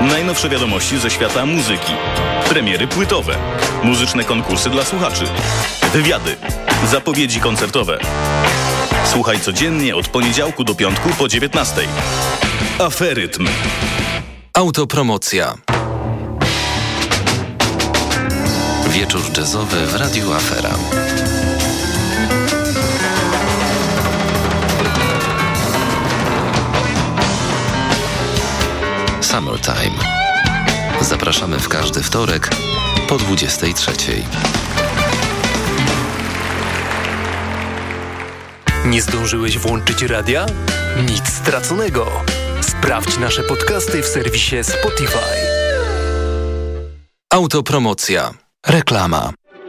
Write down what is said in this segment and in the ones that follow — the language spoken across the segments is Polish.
Najnowsze wiadomości ze świata muzyki. Premiery płytowe. Muzyczne konkursy dla słuchaczy. Wywiady. Zapowiedzi koncertowe. Słuchaj codziennie od poniedziałku do piątku po 19. Aferytm. Autopromocja. Wieczór jazzowy w Radiu Afera. Summertime. Zapraszamy w każdy wtorek po 23. Nie zdążyłeś włączyć radia? Nic straconego. Sprawdź nasze podcasty w serwisie Spotify. Autopromocja. Reklama.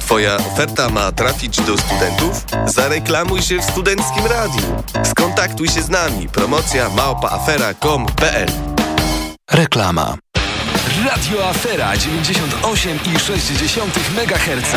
Twoja oferta ma trafić do studentów? Zareklamuj się w Studenckim Radiu. Skontaktuj się z nami. Promocja małpaafera.com.pl Reklama. Radio Afera 98,6 MHz.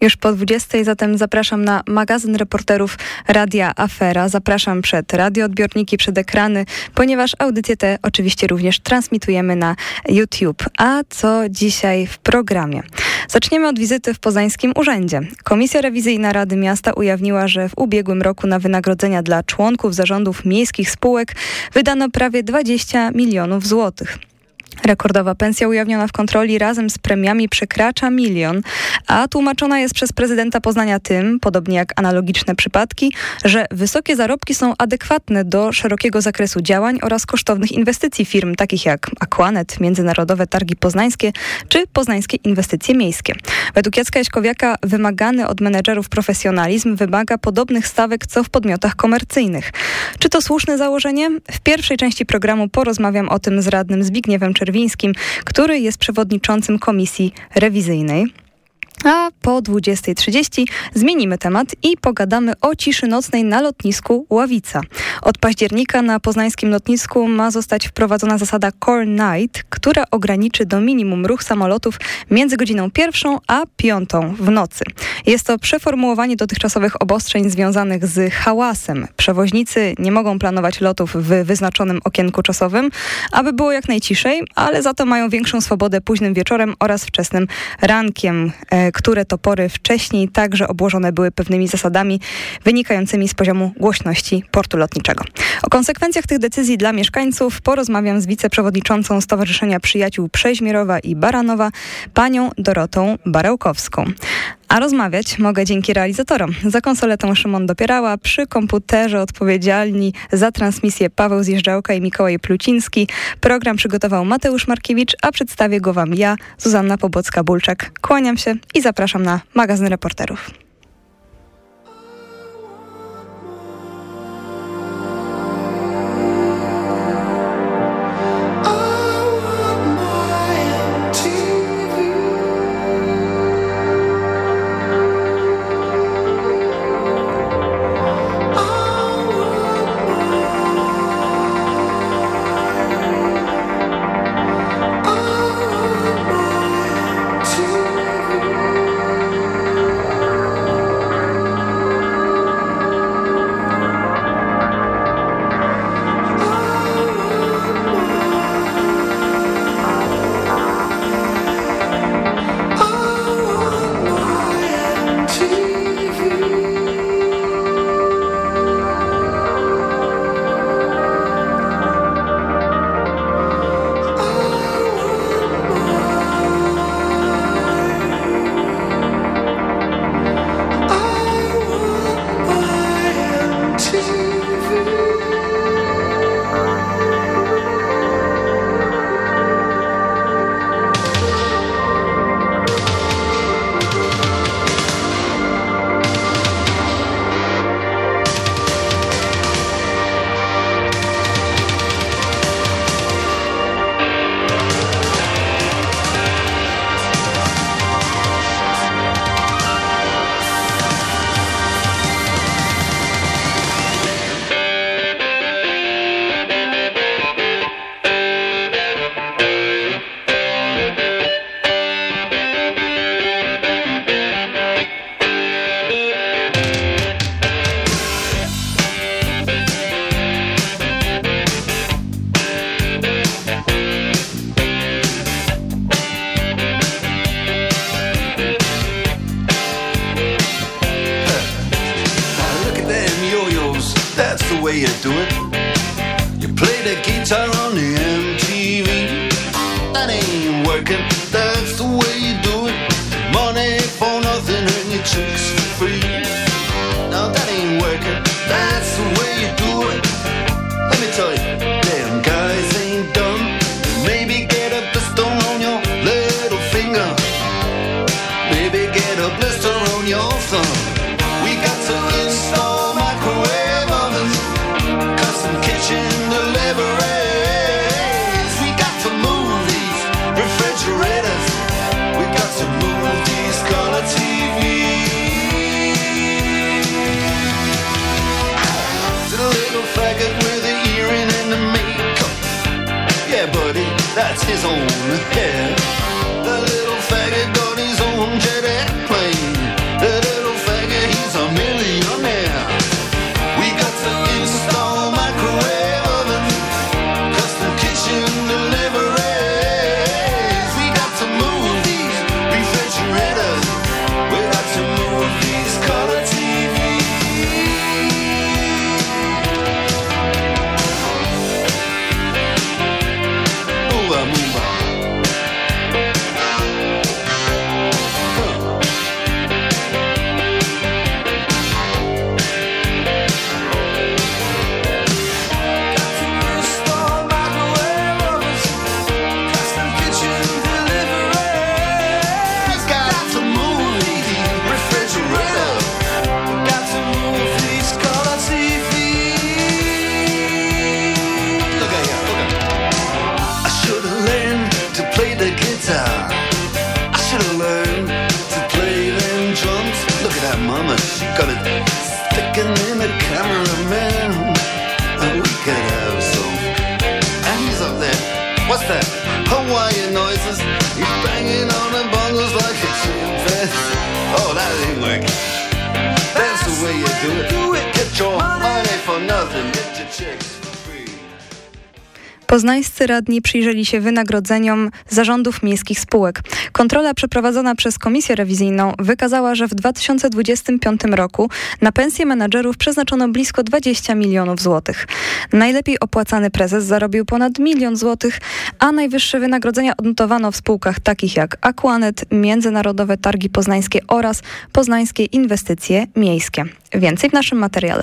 Już po 20, zatem zapraszam na magazyn reporterów Radia Afera. Zapraszam przed radioodbiorniki, przed ekrany, ponieważ audycje te oczywiście również transmitujemy na YouTube. A co dzisiaj w programie? Zaczniemy od wizyty w Poznańskim Urzędzie. Komisja Rewizyjna Rady Miasta ujawniła, że w ubiegłym roku na wynagrodzenia dla członków zarządów miejskich spółek wydano prawie 20 milionów złotych. Rekordowa pensja ujawniona w kontroli razem z premiami przekracza milion, a tłumaczona jest przez prezydenta Poznania tym, podobnie jak analogiczne przypadki, że wysokie zarobki są adekwatne do szerokiego zakresu działań oraz kosztownych inwestycji firm takich jak Aquanet, Międzynarodowe Targi Poznańskie czy Poznańskie Inwestycje Miejskie. Według Jacka Jaśkowiaka wymagany od menedżerów profesjonalizm wymaga podobnych stawek co w podmiotach komercyjnych. Czy to słuszne założenie? W pierwszej części programu porozmawiam o tym z radnym Zbigniewem Czerwińskim, który jest przewodniczącym komisji rewizyjnej. A po 20.30 zmienimy temat i pogadamy o ciszy nocnej na lotnisku Ławica. Od października na poznańskim lotnisku ma zostać wprowadzona zasada Core Night, która ograniczy do minimum ruch samolotów między godziną pierwszą a piątą w nocy. Jest to przeformułowanie dotychczasowych obostrzeń związanych z hałasem. Przewoźnicy nie mogą planować lotów w wyznaczonym okienku czasowym, aby było jak najciszej, ale za to mają większą swobodę późnym wieczorem oraz wczesnym rankiem które to pory wcześniej także obłożone były pewnymi zasadami wynikającymi z poziomu głośności portu lotniczego. O konsekwencjach tych decyzji dla mieszkańców porozmawiam z wiceprzewodniczącą Stowarzyszenia Przyjaciół Przeźmierowa i Baranowa, panią Dorotą Barełkowską. A rozmawiać mogę dzięki realizatorom. Za konsoletą Szymon Dopierała, przy komputerze odpowiedzialni za transmisję Paweł Zjeżdżałka i Mikołaj Pluciński. Program przygotował Mateusz Markiewicz, a przedstawię go Wam ja, Zuzanna Pobocka-Bulczak. Kłaniam się i zapraszam na magazyn reporterów. Radni przyjrzeli się wynagrodzeniom zarządów miejskich spółek. Kontrola przeprowadzona przez Komisję Rewizyjną wykazała, że w 2025 roku na pensje menadżerów przeznaczono blisko 20 milionów złotych. Najlepiej opłacany prezes zarobił ponad milion złotych, a najwyższe wynagrodzenia odnotowano w spółkach takich jak Aquanet, Międzynarodowe Targi Poznańskie oraz Poznańskie Inwestycje Miejskie. Więcej w naszym materiale.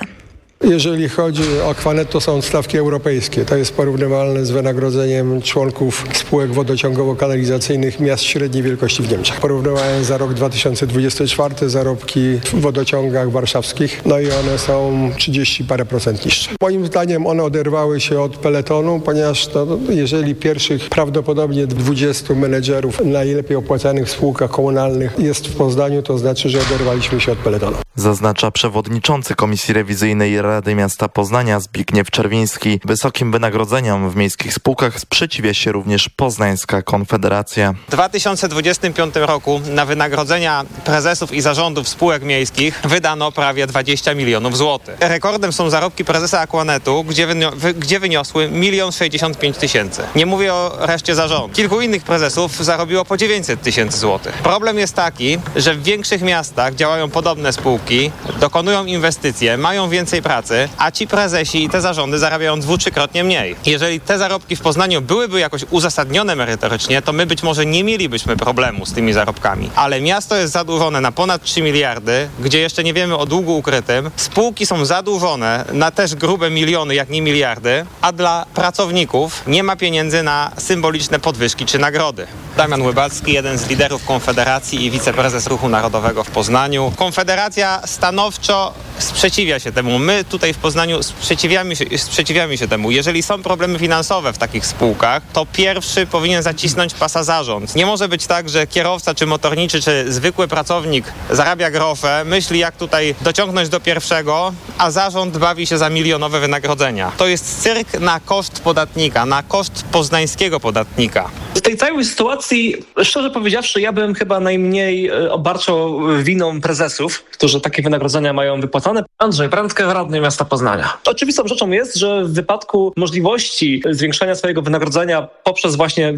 Jeżeli chodzi o Aquanet, to są stawki europejskie. To jest porównywalne z wynagrodzeniem członków spółek wodociągowo-kanalizacyjnych miast średniej wielkości w Niemczech. Porównywałem za rok 2024 zarobki w wodociągach warszawskich, no i one są 30 parę procent niższe. Moim zdaniem one oderwały się od peletonu, ponieważ to, jeżeli pierwszych prawdopodobnie 20 menedżerów najlepiej opłacanych w spółkach komunalnych jest w Poznaniu, to znaczy, że oderwaliśmy się od peletonu. Zaznacza przewodniczący Komisji Rewizyjnej Rady Miasta Poznania Zbigniew Czerwiński. Wysokim wynagrodzeniom w miejskich spółkach sprzeciwia się również Poznańska Konfederacja. W 2025 roku na wynagrodzenia prezesów i zarządów spółek miejskich wydano prawie 20 milionów złotych. Rekordem są zarobki prezesa Aquanetu, gdzie, wynio- wy- gdzie wyniosły 1 65 tysięcy. Nie mówię o reszcie zarządu. Kilku innych prezesów zarobiło po 900 tysięcy złotych. Problem jest taki, że w większych miastach działają podobne spółki, dokonują inwestycje, mają więcej pracy, a ci prezesi i te zarządy zarabiają dwu, trzykrotnie mniej. Jeżeli te zarobki w Poznaniu byłyby jakoś uzasadnione merytorycznie, to my być może nie mielibyśmy problemu z tymi zarobkami. Ale miasto jest zadłużone na ponad 3 miliardy, gdzie jeszcze nie wiemy o długu ukrytym. Spółki są zadłużone na też grube miliony, jak nie miliardy, a dla pracowników nie ma pieniędzy na symboliczne podwyżki czy nagrody. Damian Łybacki, jeden z liderów Konfederacji i wiceprezes Ruchu Narodowego w Poznaniu. Konfederacja stanowczo sprzeciwia się temu. My tutaj w Poznaniu sprzeciwiamy się, sprzeciwiamy się temu. Jeżeli są problemy finansowe w takich spółkach, to pierwszy powinien zacisnąć pasa zarząd. Nie może być tak, że kierowca, czy motorniczy, czy zwykły pracownik zarabia grosze, myśli jak tutaj dociągnąć do pierwszego, a zarząd bawi się za milionowe wynagrodzenia. To jest cyrk na koszt podatnika, na koszt poznańskiego podatnika. Tej całej sytuacji, szczerze powiedziawszy, ja bym chyba najmniej e, obarczał winą prezesów, którzy takie wynagrodzenia mają wypłacane. Andrzej Prędkę, radny miasta Poznania. Oczywistą rzeczą jest, że w wypadku możliwości zwiększenia swojego wynagrodzenia poprzez właśnie e,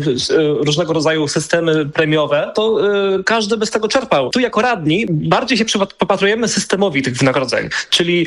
różnego rodzaju systemy premiowe, to y, każdy by z tego czerpał. Tu jako radni bardziej się popatrujemy systemowi tych wynagrodzeń, czyli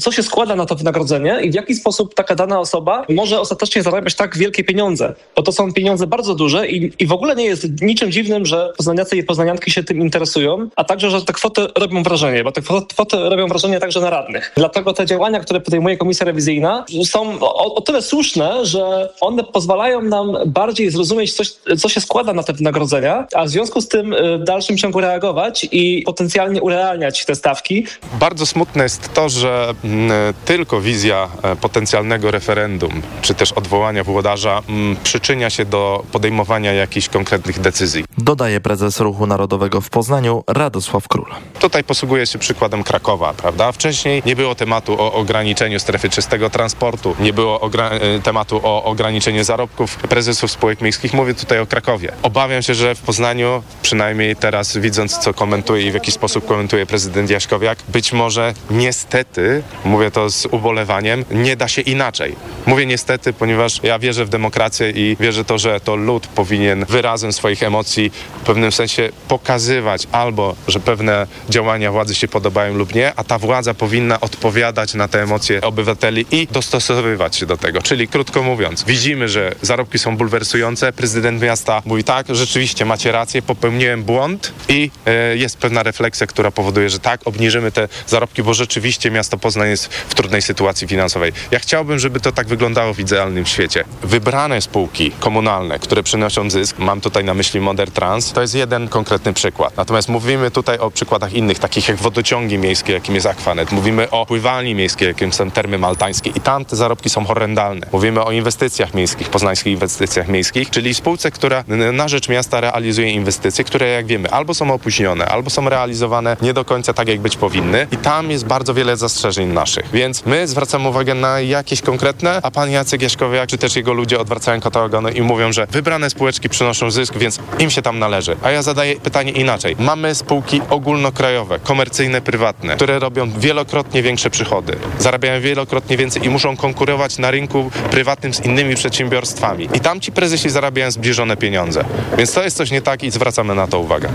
co się składa na to wynagrodzenie i w jaki sposób taka dana osoba może ostatecznie zarabiać tak wielkie pieniądze, bo to są pieniądze bardzo duże i, i w ogóle nie jest niczym dziwnym, że poznaniacy i poznanianki się tym interesują, a także, że te kwoty robią wrażenie, bo te kwoty robią wrażenie także na radnych. Dlatego te działania, które podejmuje Komisja Rewizyjna są o, o tyle słuszne, że one pozwalają nam bardziej zrozumieć coś, co się składa na te wynagrodzenia, a w związku z tym y, w dalszym ciągu reagować i potencjalnie urealniać te stawki. Bardzo smutne jest to, że mm, tylko wizja e, potencjalnego referendum, czy też odwołania włodarza mm, przyczynia się do podejmowania jakichś konkretnych decyzji. Dodaje prezes Ruchu Narodowego w Poznaniu Radosław Król. Tutaj posługuje się przykładem Krakowa, prawda? Wcześniej nie było tematu o ograniczeniu strefy czystego transportu, nie było e, tematu o ograniczeniu zarobków prezesów spółek miejskich. Mówię tutaj o Krakowie. Obawiam się, że w Poznaniu, przynajmniej teraz widząc co komentuje i w jaki sposób komentuje prezydent Jaśkowiak, być może niestety, mówię to z ubolewaniem, nie da się inaczej. Mówię niestety, ponieważ ja wierzę w demokrację i wierzę to, że to lud powinien wyrazem swoich emocji w pewnym sensie pokazywać albo, że pewne działania władzy się podobają lub nie, a ta władza powinna odpowiadać na te emocje obywateli i dostosowywać się do tego. Czyli krótko mówiąc, widzimy, że zarobki są bulwersujące, prezydent miasta mówi tak, rzeczywiście macie rację, popełniłem błąd i e, jest pewna refleksja, która powoduje, że tak, obniżymy te zarobki, bo rzeczywiście miasto Poznań jest w trudnej sytuacji finansowej. Ja chciałbym, żeby to tak wyglądało w idealnym świecie. Wybrane spółki komunalne, które przynoszą zysk, mam tutaj na myśli Modern Trans, to jest jeden konkretny przykład. Natomiast mówimy tutaj o przykładach innych, takich jak wodociągi miejskie, jakim jest Aquanet. Mówimy o pływalni miejskiej, jakim są termy maltańskie i tam te zarobki są horrendalne. Mówimy o inwestycjach miejskich, poznańskich inwestycjach miejskich, czyli spółce, która na rzecz miasta realizuje inwestycje, które jak wiemy albo są opóźnione, albo są realizowane nie do końca tak, jak być powinny i tam jest bardzo wiele zastrzeżeń naszych. Więc my zwracamy uwagę na jakieś konkretne, a pan Jacek Jaśkowiak, czy też jego ludzie odwracają katalogony i mówią, że wybrane spółeczki przynoszą zysk, więc im się tam należy. A ja zadaję pytanie inaczej. Mamy spółki ogólnokrajowe, komercyjne, prywatne, które robią wielokrotnie większe przychody, zarabiają wielokrotnie więcej i muszą konkurować na rynku prywatnym z innymi przedsiębiorstwami. I tam ci prezesi zarabiają zbliżone pieniądze. Więc to jest coś nie tak i zwracamy na to uwagę.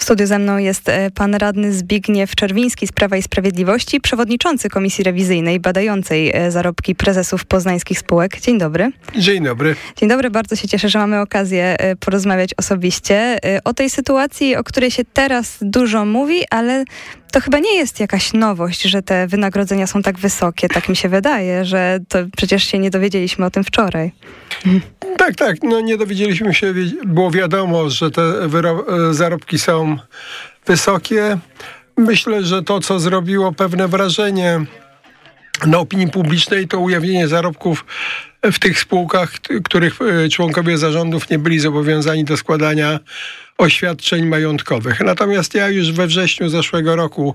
W studiu ze mną jest e, pan radny Zbigniew Czerwiński z Prawa i Sprawiedliwości, przewodniczący Komisji Rewizyjnej badającej e, zarobki prezesów poznańskich spółek. Dzień dobry. Dzień dobry. Dzień dobry, bardzo się cieszę, że mamy okazję e, porozmawiać osobiście o tej sytuacji, o której się teraz dużo mówi, ale to chyba nie jest jakaś nowość, że te wynagrodzenia są tak wysokie. Tak mi się wydaje, że to przecież się nie dowiedzieliśmy o tym wczoraj. Tak, tak. No nie dowiedzieliśmy się, było wiadomo, że te e, zarobki są wysokie. Myślę, że to, co zrobiło pewne wrażenie na opinii publicznej, to ujawnienie zarobków w tych spółkach, których e, członkowie zarządów nie byli zobowiązani do składania oświadczeń majątkowych. Natomiast ja już we wrześniu zeszłego roku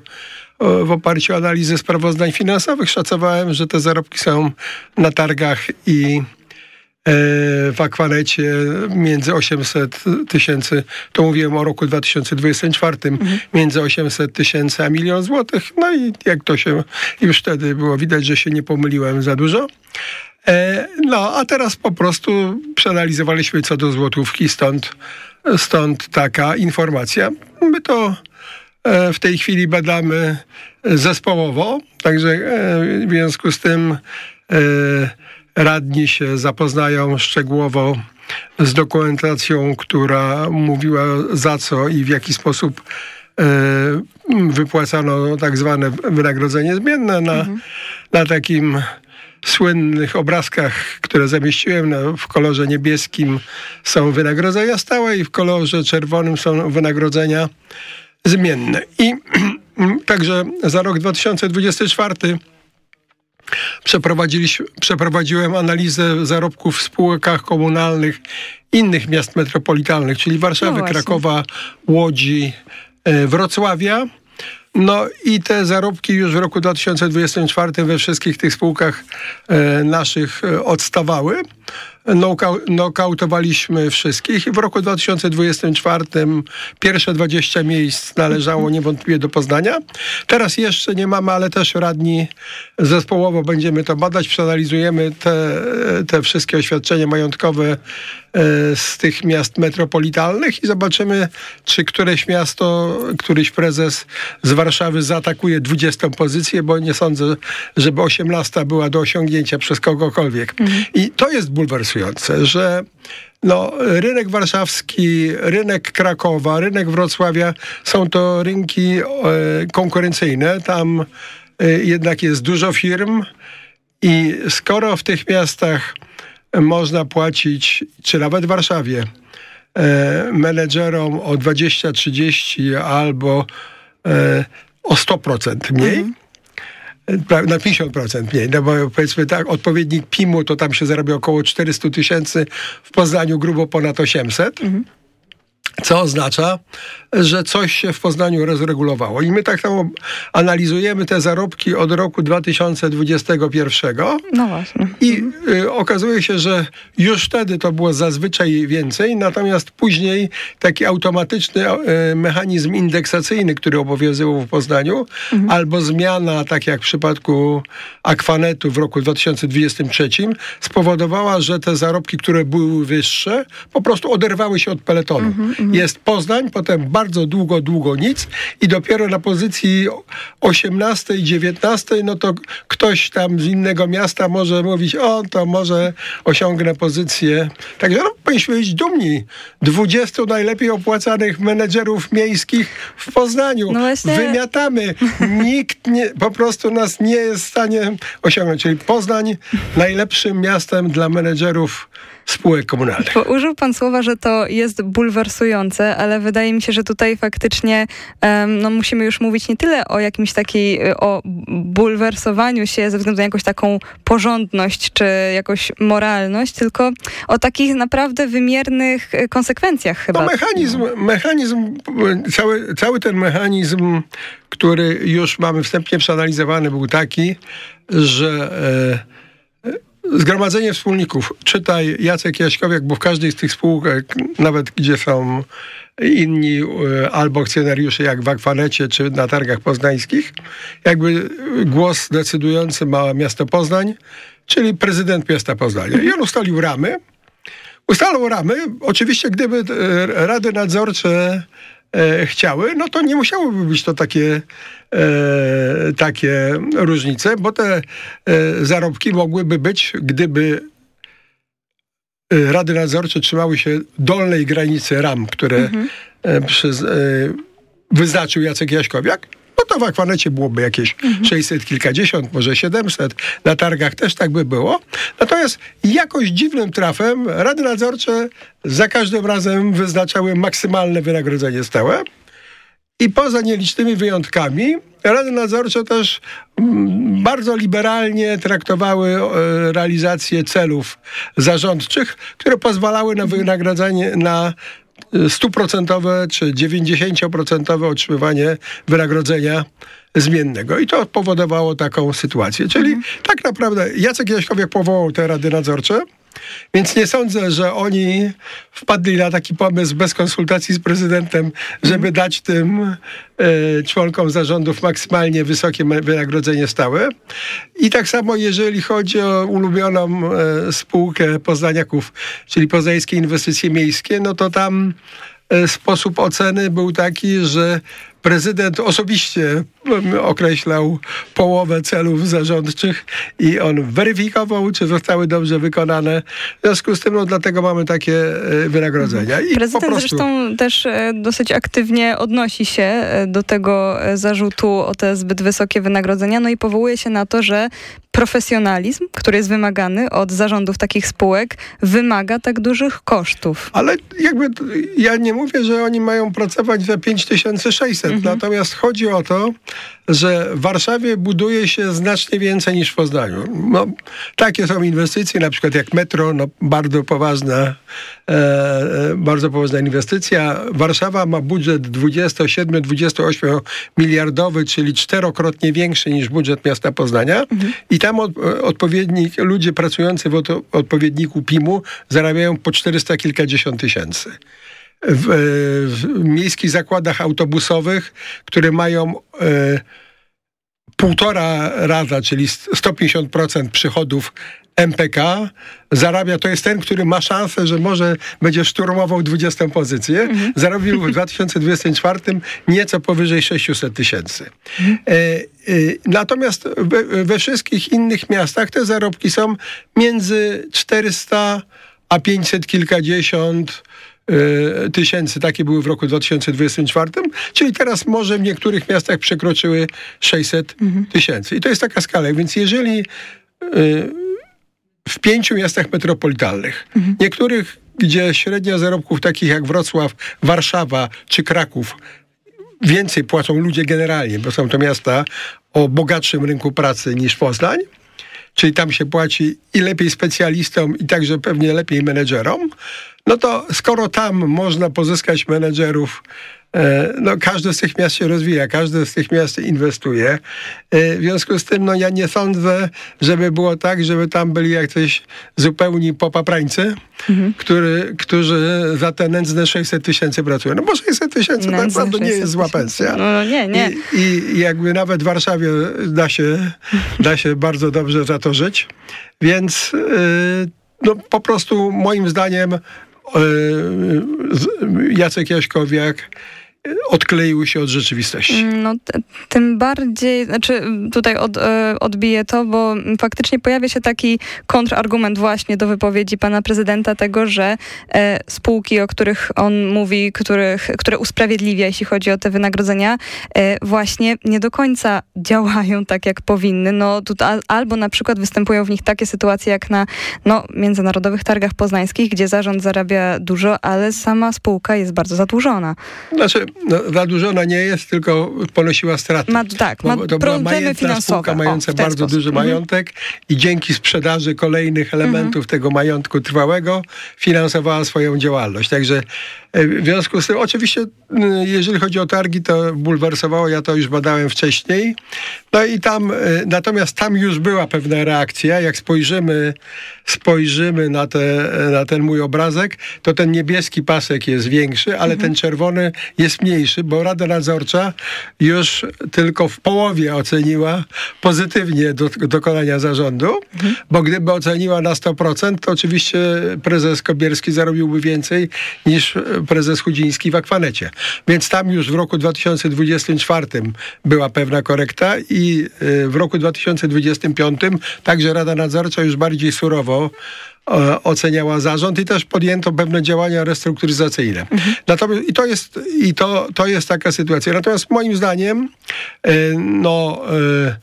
w oparciu o analizę sprawozdań finansowych szacowałem, że te zarobki są na targach i e, w akwanecie między 800 tysięcy, to mówiłem o roku 2024, mhm. między 800 tysięcy a milion złotych. No i jak to się już wtedy było widać, że się nie pomyliłem za dużo. E, no, a teraz po prostu przeanalizowaliśmy co do złotówki, stąd Stąd taka informacja. My to e, w tej chwili badamy zespołowo, także e, w związku z tym e, radni się zapoznają szczegółowo z dokumentacją, która mówiła za co i w jaki sposób wypłacano tak zwane wynagrodzenie zmienne na, mhm. na takim słynnych obrazkach, które zamieściłem no, w kolorze niebieskim są wynagrodzenia stałe i w kolorze czerwonym są wynagrodzenia zmienne. I także za rok 2024 przeprowadziłem analizę zarobków w spółkach komunalnych innych miast metropolitalnych, czyli Warszawy, no Krakowa, Łodzi, e, Wrocławia. No i te zarobki już w roku 2024 we wszystkich tych spółkach e, naszych e, odstawały. Nokau- nokautowaliśmy wszystkich i w roku 2024 pierwsze 20 miejsc należało niewątpliwie do Poznania. Teraz jeszcze nie mamy, ale też radni zespołowo będziemy to badać, przeanalizujemy te, te wszystkie oświadczenia majątkowe e, z tych miast metropolitalnych i zobaczymy, czy któreś miasto, któryś prezes z Warszawy zaatakuje 20 pozycję, bo nie sądzę, żeby 18 była do osiągnięcia przez kogokolwiek. I to jest bulwersujące, że no, rynek warszawski, rynek Krakowa, rynek Wrocławia są to rynki e, konkurencyjne. Tam e, jednak jest dużo firm i skoro w tych miastach można płacić, czy nawet w Warszawie, e, menedżerom o 20-30 albo e, o 100% mniej, pra- na 50% mniej, no bo powiedzmy tak, odpowiednik PIM-u to tam się zarabia około 400 tysięcy, w Poznaniu grubo ponad 800. Co oznacza, że coś się w Poznaniu rozregulowało. I my tak samo analizujemy te zarobki od roku 2021. No właśnie. I y, okazuje się, że już wtedy to było zazwyczaj więcej, natomiast później taki automatyczny y, mechanizm indeksacyjny, który obowiązywał w Poznaniu, albo zmiana, tak jak w przypadku Akwanetu w roku 2023, spowodowała, że te zarobki, które były wyższe, po prostu oderwały się od peletonu. Jest Poznań, potem bardzo długo, długo nic i dopiero na pozycji 18, 19, no to ktoś tam z innego miasta może mówić, o, to może osiągnę pozycję. Także no, powinniśmy być dumni. 20 najlepiej opłacanych menedżerów miejskich w Poznaniu. No właśnie. Wymiatamy. Nikt nie, po prostu nas nie jest w stanie osiągnąć. Czyli Poznań najlepszym miastem dla menedżerów spółek komunalnych. Bo użył pan słowa, że to jest bulwersujące, ale wydaje mi się, że tutaj faktycznie em, no, musimy już mówić nie tyle o jakimś takiej, y, o bulwersowaniu się ze względu na jakąś taką porządność czy jakąś moralność, tylko o takich naprawdę wymiernych y, konsekwencjach chyba. No mechanizm, mechanizm cały, cały ten mechanizm, który już mamy wstępnie przeanalizowany, był taki, że e, zgromadzenie wspólników, czytaj Jacek Jaśkowiak, bo w każdej z tych spółek, nawet gdzie są inni e, albo akcjonariusze, jak w Akwanecie czy na targach poznańskich, jakby głos decydujący ma miasto Poznań, czyli prezydent miasta Poznania. I on ustalił ramy, Ustalą ramy. Oczywiście, gdyby e, rady nadzorcze e, chciały, no to nie musiałyby być to takie, takie różnice, bo te e, zarobki mogłyby być, gdyby e, rady nadzorcze trzymały się dolnej granicy ram, które e, przez, e, wyznaczył Jacek Jaśkowiak. No to w Akwanecie byłoby jakieś 600 kilkadziesiąt, może 700. Na targach też tak by było. Natomiast jakoś dziwnym trafem rady nadzorcze za każdym razem wyznaczały maksymalne wynagrodzenie stałe. I poza nielicznymi wyjątkami, rady nadzorcze też mm, bardzo liberalnie traktowały e, realizację celów zarządczych, które pozwalały na wynagradzanie, na e, stuprocentowe czy 90% otrzymywanie wynagrodzenia zmiennego. I to powodowało taką sytuację. Czyli tak naprawdę Jacek Jaśkowiak powołał te rady nadzorcze, więc nie sądzę, że oni wpadli na taki pomysł bez konsultacji z prezydentem, żeby dać tym e, członkom zarządów maksymalnie wysokie wynagrodzenie stałe. I tak samo jeżeli chodzi o ulubioną e, spółkę Poznaniaków, czyli Poznańskie Inwestycje Miejskie, no to tam e, sposób oceny był taki, że prezydent osobiście mm, określał połowę celów zarządczych i on weryfikował, czy zostały dobrze wykonane. W związku z tym, no dlatego mamy takie e, wynagrodzenia. I Prezydent prostu... zresztą też e, dosyć aktywnie odnosi się e, do tego zarzutu o te zbyt wysokie wynagrodzenia, no i powołuje się na to, że profesjonalizm, który jest wymagany od zarządów takich spółek, wymaga tak dużych kosztów. Ale jakby ja nie mówię, że oni mają pracować za 5600. Mhm. Natomiast chodzi o to, że w Warszawie buduje się znacznie więcej niż w Poznaniu. No, takie są inwestycje, na przykład jak metro, no, bardzo poważna, e, e bardzo poważna inwestycja. Warszawa ma budżet 27-28 miliardowy, czyli czterokrotnie większy niż budżet miasta Poznania mhm. i tam od, odpowiednik, ludzie pracujący w odpowiedniku PIM-u zarabiają po 400 kilkadziesiąt tysięcy. W, w, miejskich zakładach autobusowych, które mają e, półtora raza, czyli 150% przychodów MPK zarabia, to jest ten, który ma szansę, że może będzie szturmował 20 pozycję. Mhm. Zarobił w 2024 nieco powyżej 600 tysięcy. Mhm. E, e, natomiast we, we wszystkich innych miastach te zarobki są między 400 a 500 kilkadziesiąt e, tysięcy. Takie były w roku 2024, czyli teraz może w niektórych miastach przekroczyły 600 mhm. tysięcy. I to jest taka skala. Więc jeżeli e, w pięciu miastach metropolitalnych. Mhm. Niektórych, gdzie średnia zarobków takich jak Wrocław, Warszawa czy Kraków więcej płacą ludzie generalnie, bo są to miasta o bogatszym rynku pracy niż Poznań, czyli tam się płaci i lepiej specjalistom i także pewnie lepiej menedżerom, no to skoro tam można pozyskać menedżerów no, każde z tych miast się rozwija, każde z tych miast inwestuje. E, w związku z tym no, ja nie sądzę, żeby było tak, żeby tam byli jak coś zupełni popaprańcy, mhm. który, którzy za te nędzne 600 tysięcy pracują. No bo 600 tysięcy tak naprawdę nie jest zła pensja. No, nie, nie. I, I, jakby nawet w Warszawie da się, da się bardzo dobrze za to żyć. Więc yy, no, po prostu moim zdaniem Jacek Jaśkowiak odkleiły się od rzeczywistości. No, tym bardziej, znaczy tutaj od, e, odbiję to, bo faktycznie pojawia się taki kontrargument właśnie do wypowiedzi pana prezydenta tego, że e, spółki, o których on mówi, których, które usprawiedliwia, jeśli chodzi o te wynagrodzenia, e, właśnie nie do końca działają tak, jak powinny. No, tutaj, albo na przykład występują w nich takie sytuacje, jak na no, międzynarodowych targach poznańskich, gdzie zarząd zarabia dużo, ale sama spółka jest bardzo zadłużona. Znaczy, no, zadłużona nie jest, tylko ponosiła straty. Ma, tak, ma to była majętna spółka mająca o, bardzo sposób. duży mhm. majątek i dzięki sprzedaży kolejnych elementów mhm. tego majątku trwałego finansowała swoją działalność. Także w związku z tym, oczywiście, jeżeli chodzi o targi, to bulwersowało, ja to już badałem wcześniej. No i tam, e, natomiast tam już była pewna reakcja. Jak spojrzymy, spojrzymy na, te, na ten mój obrazek, to ten niebieski pasek jest większy, ale mhm. ten czerwony jest mniejszy, bo Rada Nadzorcza już tylko w połowie oceniła pozytywnie do, dokonania zarządu, mhm. bo gdyby oceniła na 100%, to oczywiście prezes Kobierski zarobiłby więcej niż prezes Chudziński w Akwanecie. Więc tam już w roku 2024 była pewna korekta i y, w roku 2025 także Rada Nadzorcza już bardziej surowo oceniała zarząd i też podjęto pewne działania restrukturyzacyjne. Mhm. Natomiast i to jest, i to, to jest taka sytuacja. Natomiast moim zdaniem e, no e,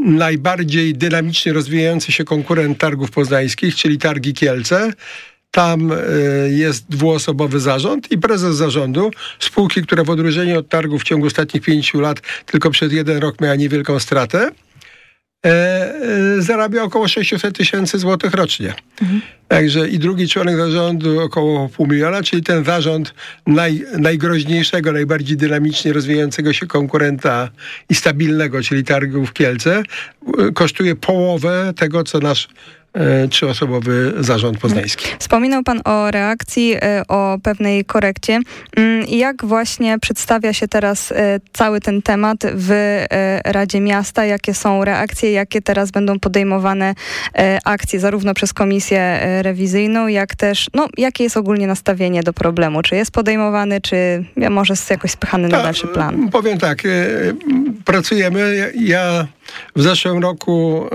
najbardziej dynamicznie rozwijający się konkurent targów poznańskich, czyli targi Kielce, tam jest dwuosobowy zarząd i prezes zarządu spółki, która w odróżnieniu od targów w ciągu ostatnich pięciu lat tylko przez jeden rok miała niewielką stratę. E, e, zarabia około 600 tysięcy złotych rocznie. Mhm. Także i drugi członek zarządu około pół miliona, czyli ten zarząd naj, najgroźniejszego, najbardziej dynamicznie rozwijającego się konkurenta i stabilnego, czyli targów Kielce, kosztuje połowę tego, co nasz E, trzyosobowy zarząd poznański. Wspominał Pan o reakcji, e, o pewnej korekcie. Mm, jak właśnie przedstawia się teraz e, cały ten temat w Radzie Miasta? Jakie są reakcje? Jakie teraz będą podejmowane akcje zarówno przez komisję rewizyjną, jak też, no, jakie jest ogólnie nastawienie do problemu? Czy jest podejmowany, czy może jest jakoś spychany na dalszy plan? Powiem tak, pracujemy. Ja w zeszłym roku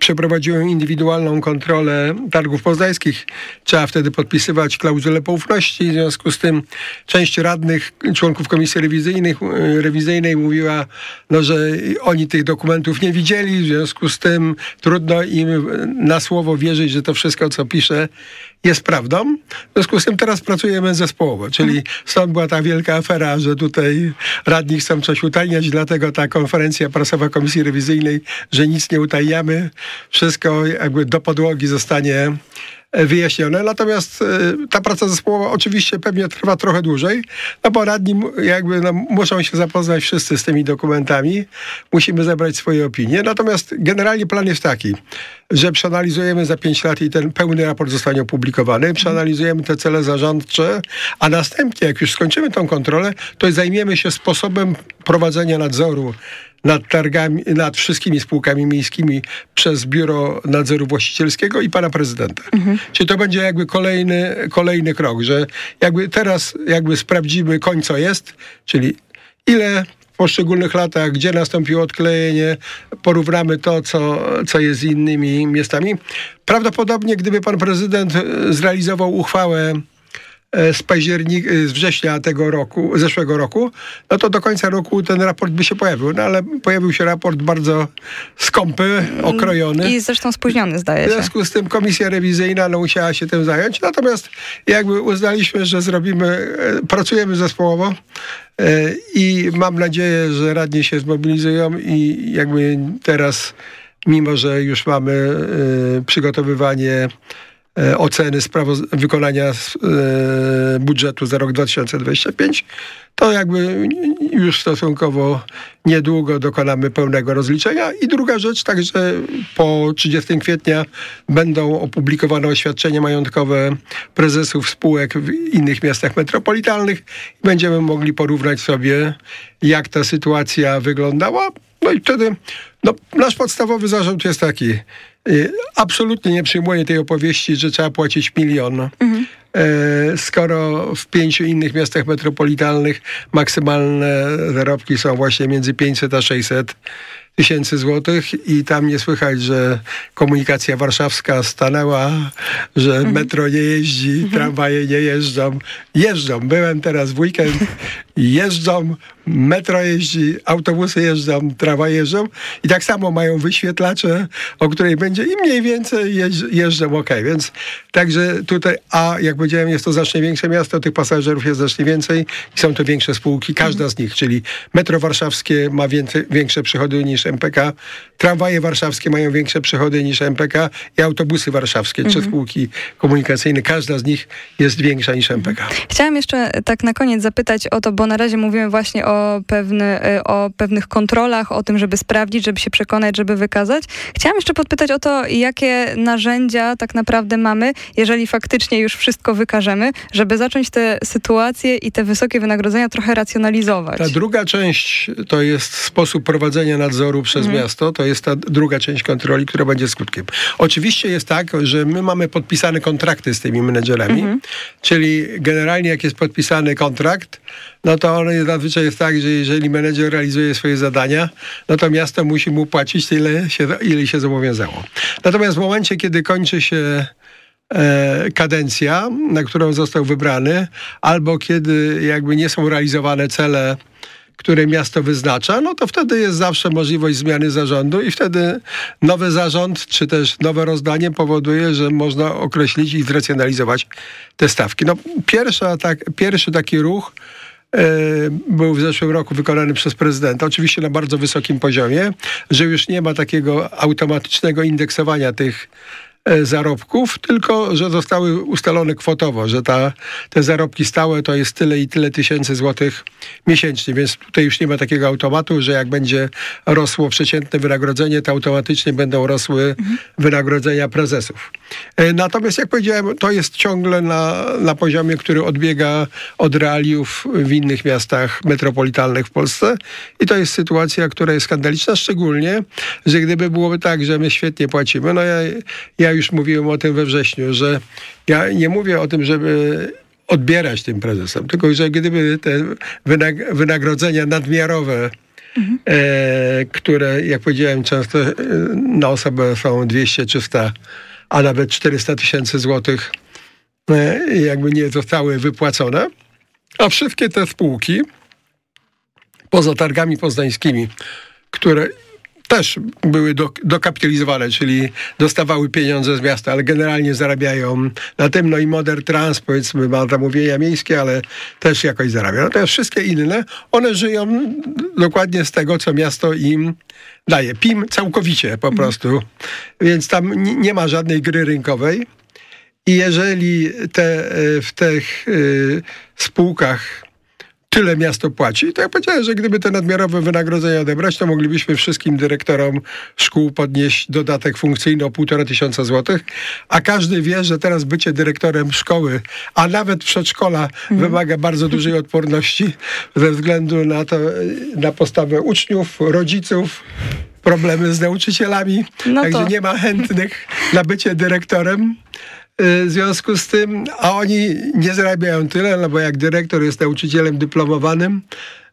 przeprowadziłem indywidualną kontrolę targów poznańskich. Trzeba wtedy podpisywać klauzulę poufności. W związku z tym część radnych, członków komisji rewizyjnych, yy, rewizyjnej mówiła, no, że oni tych dokumentów nie widzieli. W związku z tym trudno im na słowo wierzyć, że to wszystko, co pisze, jest prawdą. W związku z tym teraz pracujemy zespołowo, czyli stąd była ta wielka afera, że tutaj radni chcą coś utajniać, dlatego ta konferencja prasowa Komisji Rewizyjnej, że nic nie utajniamy, wszystko jakby do podłogi zostanie wyjaśnione. Natomiast e, ta praca zespołowa oczywiście pewnie trwa trochę dłużej, no bo radni jakby no, muszą się zapoznać wszyscy z tymi dokumentami, musimy zebrać swoje opinie. Natomiast generalnie plan jest taki, że przeanalizujemy za 5 lat i ten pełny raport zostanie opublikowany, przeanalizujemy te cele zarządcze, a następnie, jak już skończymy tą kontrolę, to zajmiemy się sposobem prowadzenia nadzoru nad targami, nad wszystkimi spółkami miejskimi przez Biuro Nadzoru Właścicielskiego i pana prezydenta. Mhm. Czyli to będzie jakby kolejny, kolejny krok, że jakby teraz jakby sprawdzimy koń co jest, czyli ile w poszczególnych latach, gdzie nastąpiło odklejenie, porównamy to, co, co jest z innymi miastami. Prawdopodobnie, gdyby pan prezydent zrealizował uchwałę E, z października, z września tego roku, zeszłego roku, no to do końca roku ten raport by się pojawił. No ale pojawił się raport bardzo skąpy, mm, okrojony. I zresztą spóźniony, zdaje się. W związku z tym komisja rewizyjna no, musiała się tym zająć. Natomiast jakby uznaliśmy, że zrobimy, e, pracujemy zespołowo e, i mam nadzieję, że radni się zmobilizują i jakby teraz, mimo że już mamy przygotowywanie E, oceny wykonania e, budżetu za rok 2025, to jakby już stosunkowo niedługo dokonamy pełnego rozliczenia. I druga rzecz, także po 30 kwietnia będą opublikowane oświadczenia majątkowe prezesów spółek w innych miastach metropolitalnych będziemy mogli porównać sobie, jak ta sytuacja wyglądała. No i wtedy no, nasz podstawowy zarzut jest taki. Y, absolutnie nie przyjmuję tej opowieści, że trzeba płacić milion. Mhm. E, skoro w pięciu innych miastach metropolitalnych maksymalne zarobki są właśnie między 500 a 600 tysięcy złotych i tam nie słychać, że komunikacja warszawska stanęła, że mhm. metro nie jeździ, mhm. tramwaje nie jeżdżą. Jeżdżą. Byłem teraz w weekend, jeżdżą, metro jeździ, autobusy jeżdżą, tramwaje jeżdżą i tak samo mają wyświetlacze, o której będzie i mniej więcej jeżdżą ok. Więc także tutaj, a jak powiedziałem, jest to znacznie większe miasto, tych pasażerów jest znacznie więcej i są to większe spółki, każda z nich, czyli metro warszawskie ma więcej, większe przychody niż MPK, tramwaje warszawskie mają większe przychody niż MPK i autobusy warszawskie, mhm. czy spółki komunikacyjne, każda z nich jest większa niż MPK. Chciałam jeszcze tak na koniec zapytać o to, bo na razie mówimy właśnie o, pewny, o pewnych kontrolach, o tym, żeby sprawdzić, żeby się przekonać, żeby wykazać. Chciałam jeszcze podpytać o to, jakie narzędzia tak naprawdę mamy, jeżeli faktycznie już wszystko wykażemy, żeby zacząć te sytuacje i te wysokie wynagrodzenia trochę racjonalizować. Ta druga część to jest sposób prowadzenia nadzoru przez mhm. miasto. To jest ta druga część kontroli, która będzie skutkiem. Oczywiście jest tak, że my mamy podpisane kontrakty z tymi menedżerami, mhm. czyli generalnie jak jest podpisany kontrakt, no to on zazwyczaj jest tak, że jeżeli menedżer realizuje swoje zadania, no to miasto musi mu płacić tyle, się, ile się zobowiązało. Natomiast w momencie, kiedy kończy się e, kadencja, na którą został wybrany, albo kiedy jakby nie są realizowane cele które miasto wyznacza, no to wtedy jest zawsze możliwość zmiany zarządu i wtedy nowy zarząd, czy też nowe rozdanie powoduje, że można określić i zracjonalizować te stawki. No, pierwsza, tak, pierwszy taki ruch był w zeszłym roku wykonany przez prezydenta, oczywiście na bardzo wysokim poziomie, że już nie ma takiego automatycznego indeksowania tych E, zarobków, tylko że zostały ustalone kwotowo, że ta, te zarobki stałe to jest tyle i tyle tysięcy złotych miesięcznie, więc tutaj już nie ma takiego automatu, że jak będzie rosło przeciętne wynagrodzenie, to automatycznie będą rosły mhm. wynagrodzenia prezesów. E, natomiast jak powiedziałem, to jest ciągle na, na poziomie, który odbiega od realiów w innych miastach metropolitalnych w Polsce i to jest sytuacja, która jest skandaliczna, szczególnie, że gdyby byłoby tak, że my świetnie płacimy, no ja, ja już mówiłem o tym we wrześniu, że ja nie mówię o tym, żeby odbierać tym prezesem, tylko że gdyby te wynagrodzenia nadmiarowe Mhm. E, które, jak powiedziałem, często e, na osobę są 200, 300, a nawet 400 tysięcy złotych, e, jakby nie zostały wypłacone. A wszystkie te spółki, poza targami poznańskimi, które też były do, dokapitalizowane, czyli dostawały pieniądze z miasta, ale generalnie zarabiają na tym. No i Modern Trans, powiedzmy, ma zamówienia miejskie, ale też jakoś zarabia. Natomiast wszystkie inne, one żyją dokładnie z tego, co miasto im daje. PIM całkowicie po prostu. Więc tam nie ma żadnej gry rynkowej. I jeżeli te, e, w tych y, spółkach tyle miasto płaci. To ja powiedziałem, że gdyby te nadmiarowe wynagrodzenia odebrać, to moglibyśmy wszystkim dyrektorom szkół podnieść dodatek funkcyjny o półtora tysiąca złotych, a każdy wie, że teraz bycie dyrektorem szkoły, a nawet przedszkola mm. wymaga bardzo dużej odporności ze względu na to, na postawę uczniów, rodziców, problemy z nauczycielami, no także nie ma chętnych na bycie dyrektorem. Y, w związku z tym, a oni nie zarabiają tyle, no bo jak dyrektor jest nauczycielem dyplomowanym,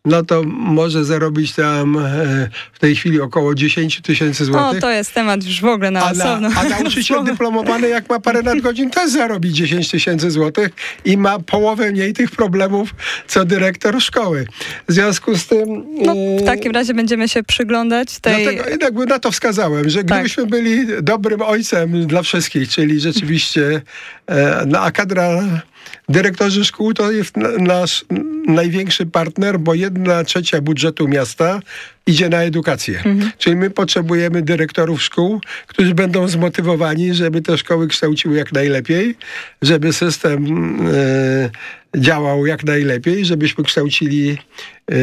no to może zarobić tam e, w tej chwili około 10 tysięcy złotych. O, to jest temat już w ogóle na osobno. A nauczyciel dyplomowany, jak ma parę nadgodzin, też zarobi 10 tysięcy złotych i ma połowę mniej tych problemów, co dyrektor szkoły. W związku z tym... No, w e, takim razie będziemy się przyglądać tej... Dlatego jakby na to wskazałem, że tak. gdybyśmy tak. byli dobrym ojcem dla wszystkich, czyli rzeczywiście e, no, a kadra Dyrektorzy szkół to jest nasz największy partner, bo jedna trzecia budżetu miasta idzie na edukację. Mhm. Czyli my potrzebujemy dyrektorów szkół, którzy będą zmotywowani, żeby te szkoły kształciły jak najlepiej, żeby system e, działał jak najlepiej, żebyśmy kształcili e,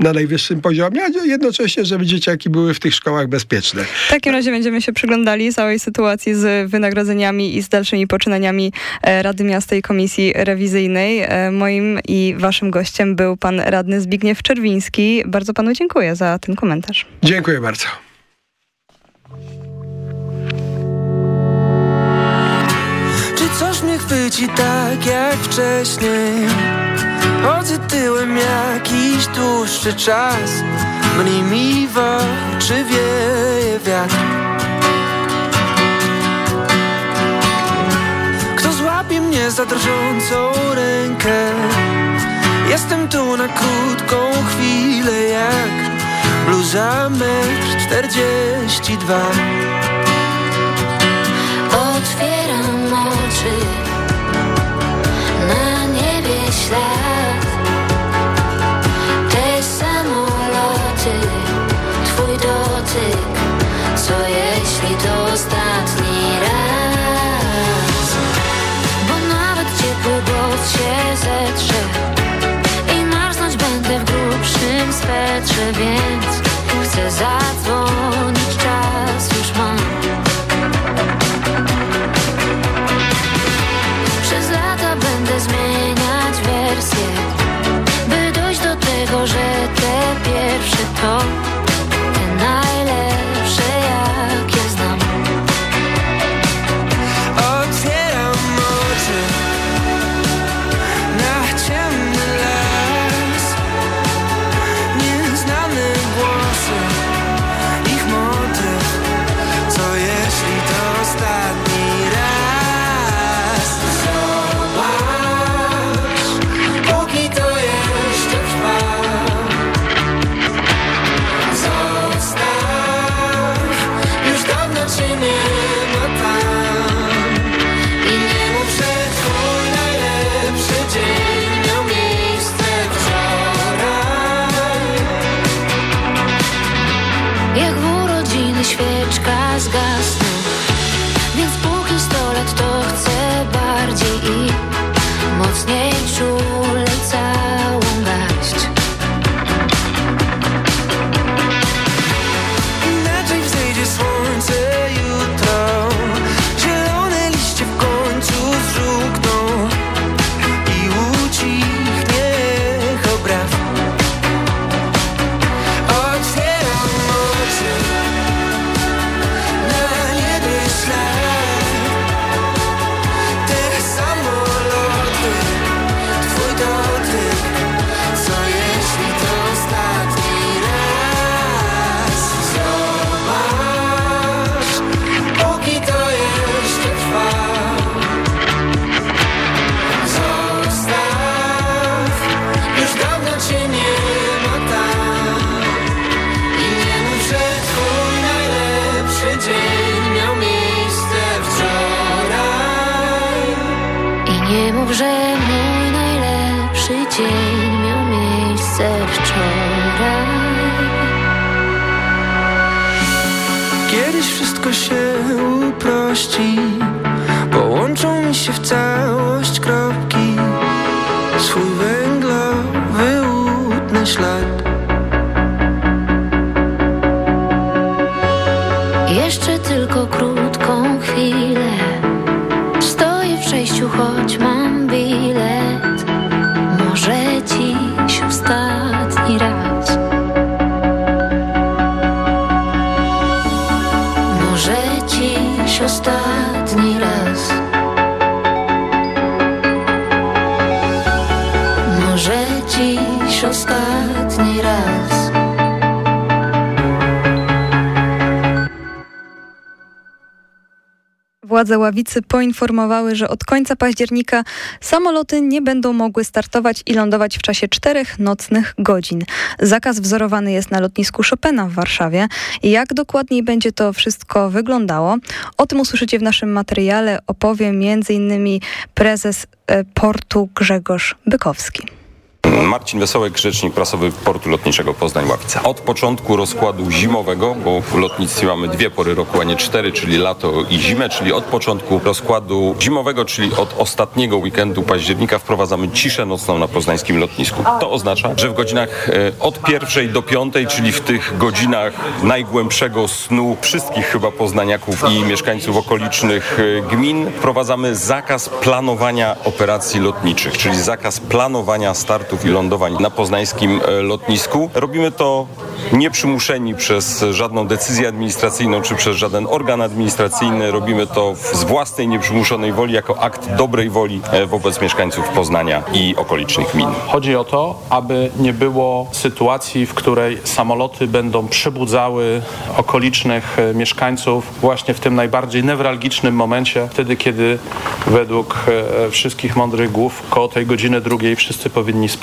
na najwyższym poziomie, a jednocześnie, żeby dzieciaki były w tych szkołach bezpieczne. W takim razie będziemy się przyglądali całej sytuacji z wynagrodzeniami i z dalszymi poczynaniami e, Rady Miasta i Komisji Rewizyjnej. Moim i waszym gościem był pan radny Zbigniew Czerwiński. Bardzo panu dziękuję za ten komentarz. Dziękuję bardzo. Chwyci tak jak wcześniej? Chodzę tyłem jakiś dłuższy czas Mni mi w oczy wieje wiatr. Kto złapie mnie za drżącą rękę? Jestem tu na krótką chwilę jak bluza metr czterdzieści dwa. Otwieram oczy ślad Te samoloty Twój dotyk Co jeśli to ostatni raz? Bo nawet ciepły głos się zetrze I marznąć będę w grubszym swetrze Więc chcę zadzwonić, Przejściu, choć mam bilet. Może Władze Ławicy poinformowały, że od końca października samoloty nie będą mogły startować i lądować w czasie czterech nocnych godzin. Zakaz wzorowany jest na lotnisku Chopina w Warszawie. Jak dokładniej będzie to wszystko wyglądało? O tym usłyszycie w naszym materiale. Opowie m.in. prezes e, portu Grzegorz Bykowski. Marcin Wesołek, rzecznik prasowy Portu Lotniczego Poznań-Ławica. Od początku rozkładu zimowego, bo w lotnictwie mamy dwie pory roku, a nie cztery, czyli lato i zimę, czyli od początku rozkładu zimowego, czyli od ostatniego weekendu października wprowadzamy ciszę nocną na poznańskim lotnisku. To oznacza, że w godzinach e, od pierwszej do piątej, czyli w tych godzinach najgłębszego snu wszystkich chyba poznaniaków i mieszkańców okolicznych e, gmin, wprowadzamy zakaz planowania operacji lotniczych, czyli zakaz planowania startów i lądowań na poznańskim e, lotnisku. Robimy to nieprzymuszeni przez żadną decyzję administracyjną czy przez żaden organ administracyjny. Robimy to z własnej nieprzymuszonej woli jako akt dobrej woli e, wobec mieszkańców Poznania i okolicznych gmin. Chodzi o to, aby nie było sytuacji, w której samoloty będą przebudzały okolicznych e, mieszkańców właśnie w tym najbardziej newralgicznym momencie, wtedy kiedy według wszystkich mądrych głów koło tej godziny drugiej wszyscy powinni spać.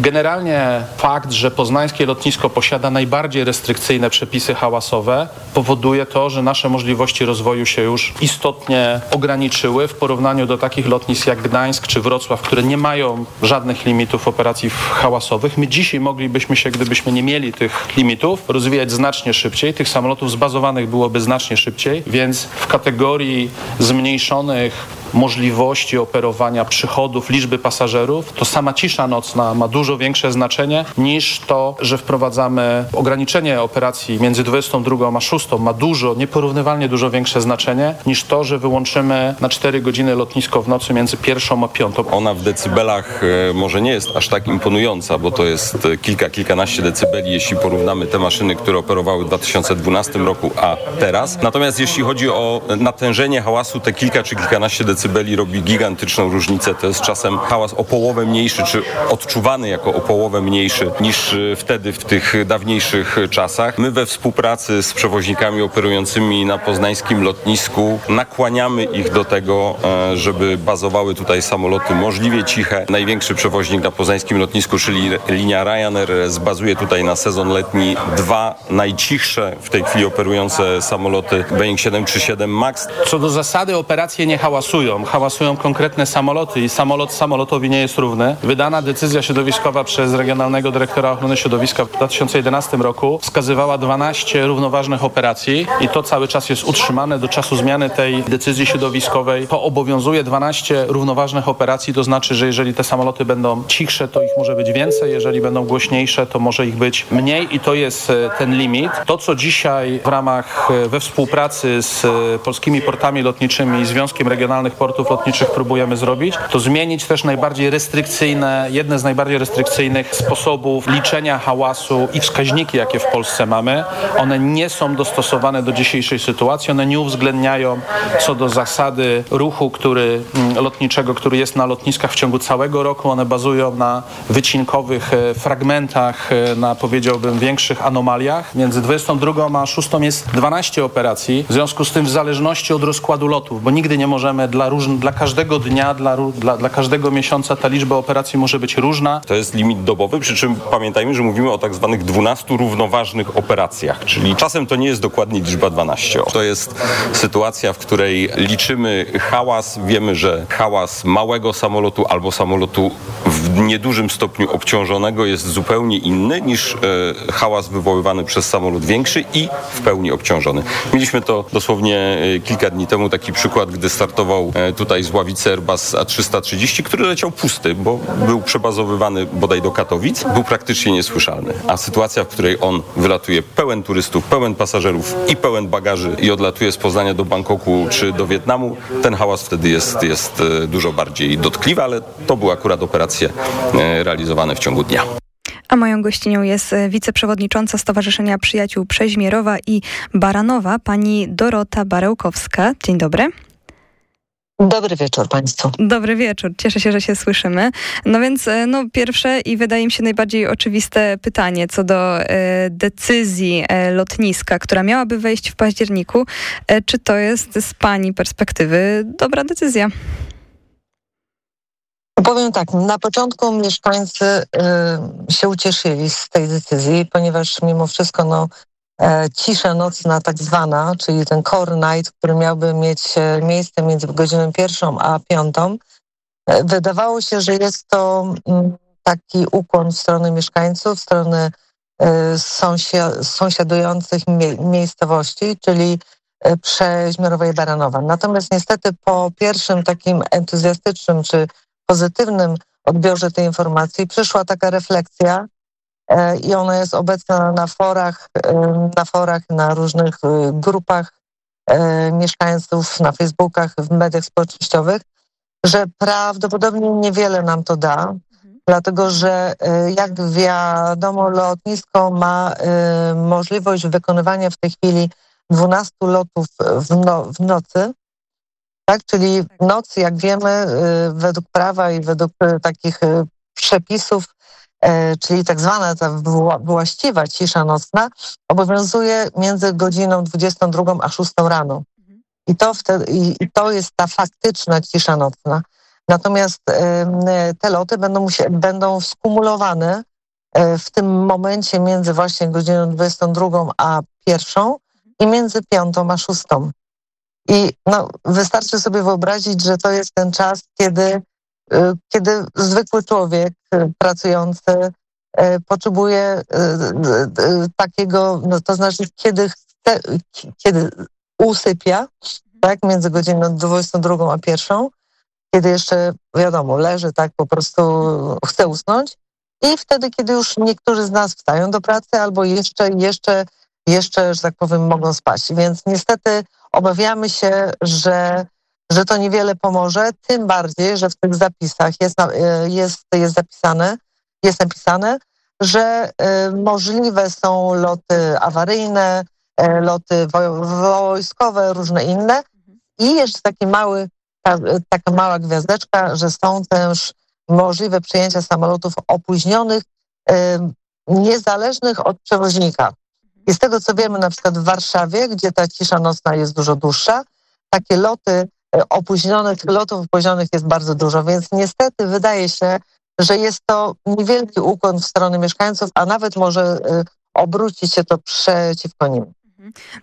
Generalnie fakt, że poznańskie lotnisko posiada najbardziej restrykcyjne przepisy hałasowe powoduje to, że nasze możliwości rozwoju się już istotnie ograniczyły w porównaniu do takich lotnisk jak Gdańsk czy Wrocław, które nie mają żadnych limitów operacji hałasowych. My dzisiaj moglibyśmy się, gdybyśmy nie mieli tych limitów, rozwijać znacznie szybciej. Tych samolotów zbazowanych byłoby znacznie szybciej, więc w kategorii zmniejszonych możliwości operowania przychodów, liczby pasażerów, to sama cisza nocna ma dużo większe znaczenie niż to, że wprowadzamy ograniczenie operacji między 22 a 6 ma dużo, nieporównywalnie dużo większe znaczenie niż to, że wyłączymy na 4 godziny lotnisko w nocy między pierwszą a piątą. Ona w decybelach e, może nie jest aż tak imponująca, bo to jest e, kilka, kilkanaście decybeli, jeśli porównamy te maszyny, które operowały w 2012 roku, a teraz. Natomiast jeśli chodzi o natężenie hałasu, te kilka czy kilkanaście decybeli robi gigantyczną różnicę. To jest czasem hałas o połowę mniejszy, czy odczuwany jako o połowę mniejszy niż e, wtedy w tych dawniejszych czasach. My we współpracy z przewoźnikami operującymi na poznańskim lotnisku nakłaniamy ich do tego, e, żeby bazowały tutaj samoloty możliwie ciche. Największy przewoźnik na poznańskim lotnisku, czyli linia Ryanair, zbazuje tutaj na sezon letni dwa najcichsze w tej chwili operujące samoloty Boeing 737 MAX. Co do zasady operacje nie hałasują. Hałasują konkretne samoloty i samolot samolotowi nie jest równy. Wydana decyzja środowiskowa przez Regionalnego Dyrektora Ochrony Środowiska w 2011 roku wskazywała 12 równoważnych operacji i to cały czas jest utrzymane do czasu zmiany tej decyzji środowiskowej. To obowiązuje 12 równoważnych operacji, to znaczy, że jeżeli te samoloty będą cichsze, to ich może być więcej, jeżeli będą głośniejsze, to może ich być mniej i to jest e, ten limit. To, co dzisiaj w ramach, e, we współpracy z e, polskimi portami lotniczymi i Związkiem Regionalnych Portów Lotniczych próbujemy zrobić, to zmienić też najbardziej restrykcyjne, jedne z najbardziej restrykcyjnych sposobów liczenia hałasu i wskaźniki, jakie w Polsce mamy. One nie są dostosowane do dzisiejszej sytuacji, one nie uwzględniają co do zasady ruchu, który mm, lotniczego, który jest na lotniskach w ciągu całego roku. One bazują na wycinkowych e, fragmentach, e, na powiedziałbym większych anomaliach. Między 22 a 6 jest 12 operacji. W związku z tym w zależności od rozkładu lotów, bo nigdy nie możemy dla dla, dla każdego dnia, dla, dla, dla każdego miesiąca ta liczba operacji może być różna. To jest limit dobowy, przy czym pamiętajmy, że mówimy o tak zwanych 12 równoważnych operacjach, czyli czasem to nie jest dokładnie liczba 12. To jest sytuacja, w której liczymy hałas, wiemy, że hałas małego samolotu albo samolotu w niedużym stopniu obciążonego jest zupełnie inny niż e, hałas wywoływany przez samolot większy i w pełni obciążony. Mieliśmy to dosłownie e, kilka dni temu taki przykład, gdy startował e, tutaj z ławicy Airbus A330, który leciał pusty, bo był przebazowywany bodaj do Katowic, był praktycznie niesłyszalny. A sytuacja, w której on wylatuje pełen turystów, pełen pasażerów i pełen bagaży i odlatuje z Poznania do Bangkoku czy do Wietnamu, ten hałas wtedy jest, jest dużo bardziej dotkliwy, ale to były akurat operacje e, realizowane w ciągu dnia. A moją gościnią jest e, wiceprzewodnicząca Stowarzyszenia Przyjaciół Przeźmierowa i Baranowa, pani Dorota Barełkowska. Dzień dobry. Dobry wieczór Państwu. Dobry wieczór, cieszę się, że się słyszymy. No więc no, pierwsze i wydaje mi się najbardziej oczywiste pytanie co do e, decyzji e, lotniska, która miałaby wejść w październiku. E, czy to jest z Pani perspektywy dobra decyzja? Powiem tak, na początku mieszkańcy y, się ucieszyli z tej decyzji, ponieważ mimo wszystko no, e, cisza nocna tak zwana, czyli ten core night, który miałby mieć e, miejsce między godziną pierwszą a piątą, e, wydawało się, że jest to m, taki ukłon w stronę mieszkańców, w stronę e, sąsia, sąsiadujących mie miejscowości, czyli e, Przeźmiorowa i Baranowa. Natomiast niestety po pierwszym takim entuzjastycznym czy pozytywnym odbiorze tej informacji przyszła taka refleksja e, i ona jest obecna na forach, e, na forach, na różnych e, grupach mieszkańców, na Facebookach, w mediach społecznościowych, że prawdopodobnie niewiele nam to da, mhm. dlatego że jak wiadomo lotnisko ma możliwość wykonywania w tej chwili 12 lotów w, no, w nocy, tak? Czyli w nocy, jak wiemy, y, według prawa i według y, takich y, przepisów, czyli tak zwana ta właściwa cisza nocna, obowiązuje między godziną 22 a 6 rano. I to, wtedy, I to jest ta faktyczna cisza nocna. Natomiast te loty będą, będą skumulowane w tym momencie między właśnie godziną 22 a 1 i między 5 a 6. I no, wystarczy sobie wyobrazić, że to jest ten czas, kiedy, y, kiedy zwykły człowiek y, pracujący y, potrzebuje takiego, no, to znaczy kiedy, chce, kiedy usypia, tak, między godziną 22 a 1, kiedy jeszcze, wiadomo, leży tak po prostu, chce usnąć i wtedy, kiedy już niektórzy z nas wstają do pracy albo jeszcze, jeszcze, jeszcze, że tak powiem, mogą spać. Więc niestety Obawiamy się, że, że to niewiele pomoże, tym bardziej, że w tych zapisach jest, e, jest, jest zapisane, jest napisane, że y, możliwe są loty awaryjne, y, loty wojskowe, różne inne i jeszcze taki mały, ta, taka mała gwiazdeczka, że są też możliwe przyjęcia samolotów opóźnionych, niezależnych od przewoźnika. I z tego, co wiemy na przykład w Warszawie, gdzie ta cisza nocna jest dużo dłuższa, takie loty e, opóźnionych, lotów opóźnionych jest bardzo dużo, więc niestety wydaje się, że jest to niewielki ukłon w stronę mieszkańców, a nawet może e, obrócić się to przeciwko nim.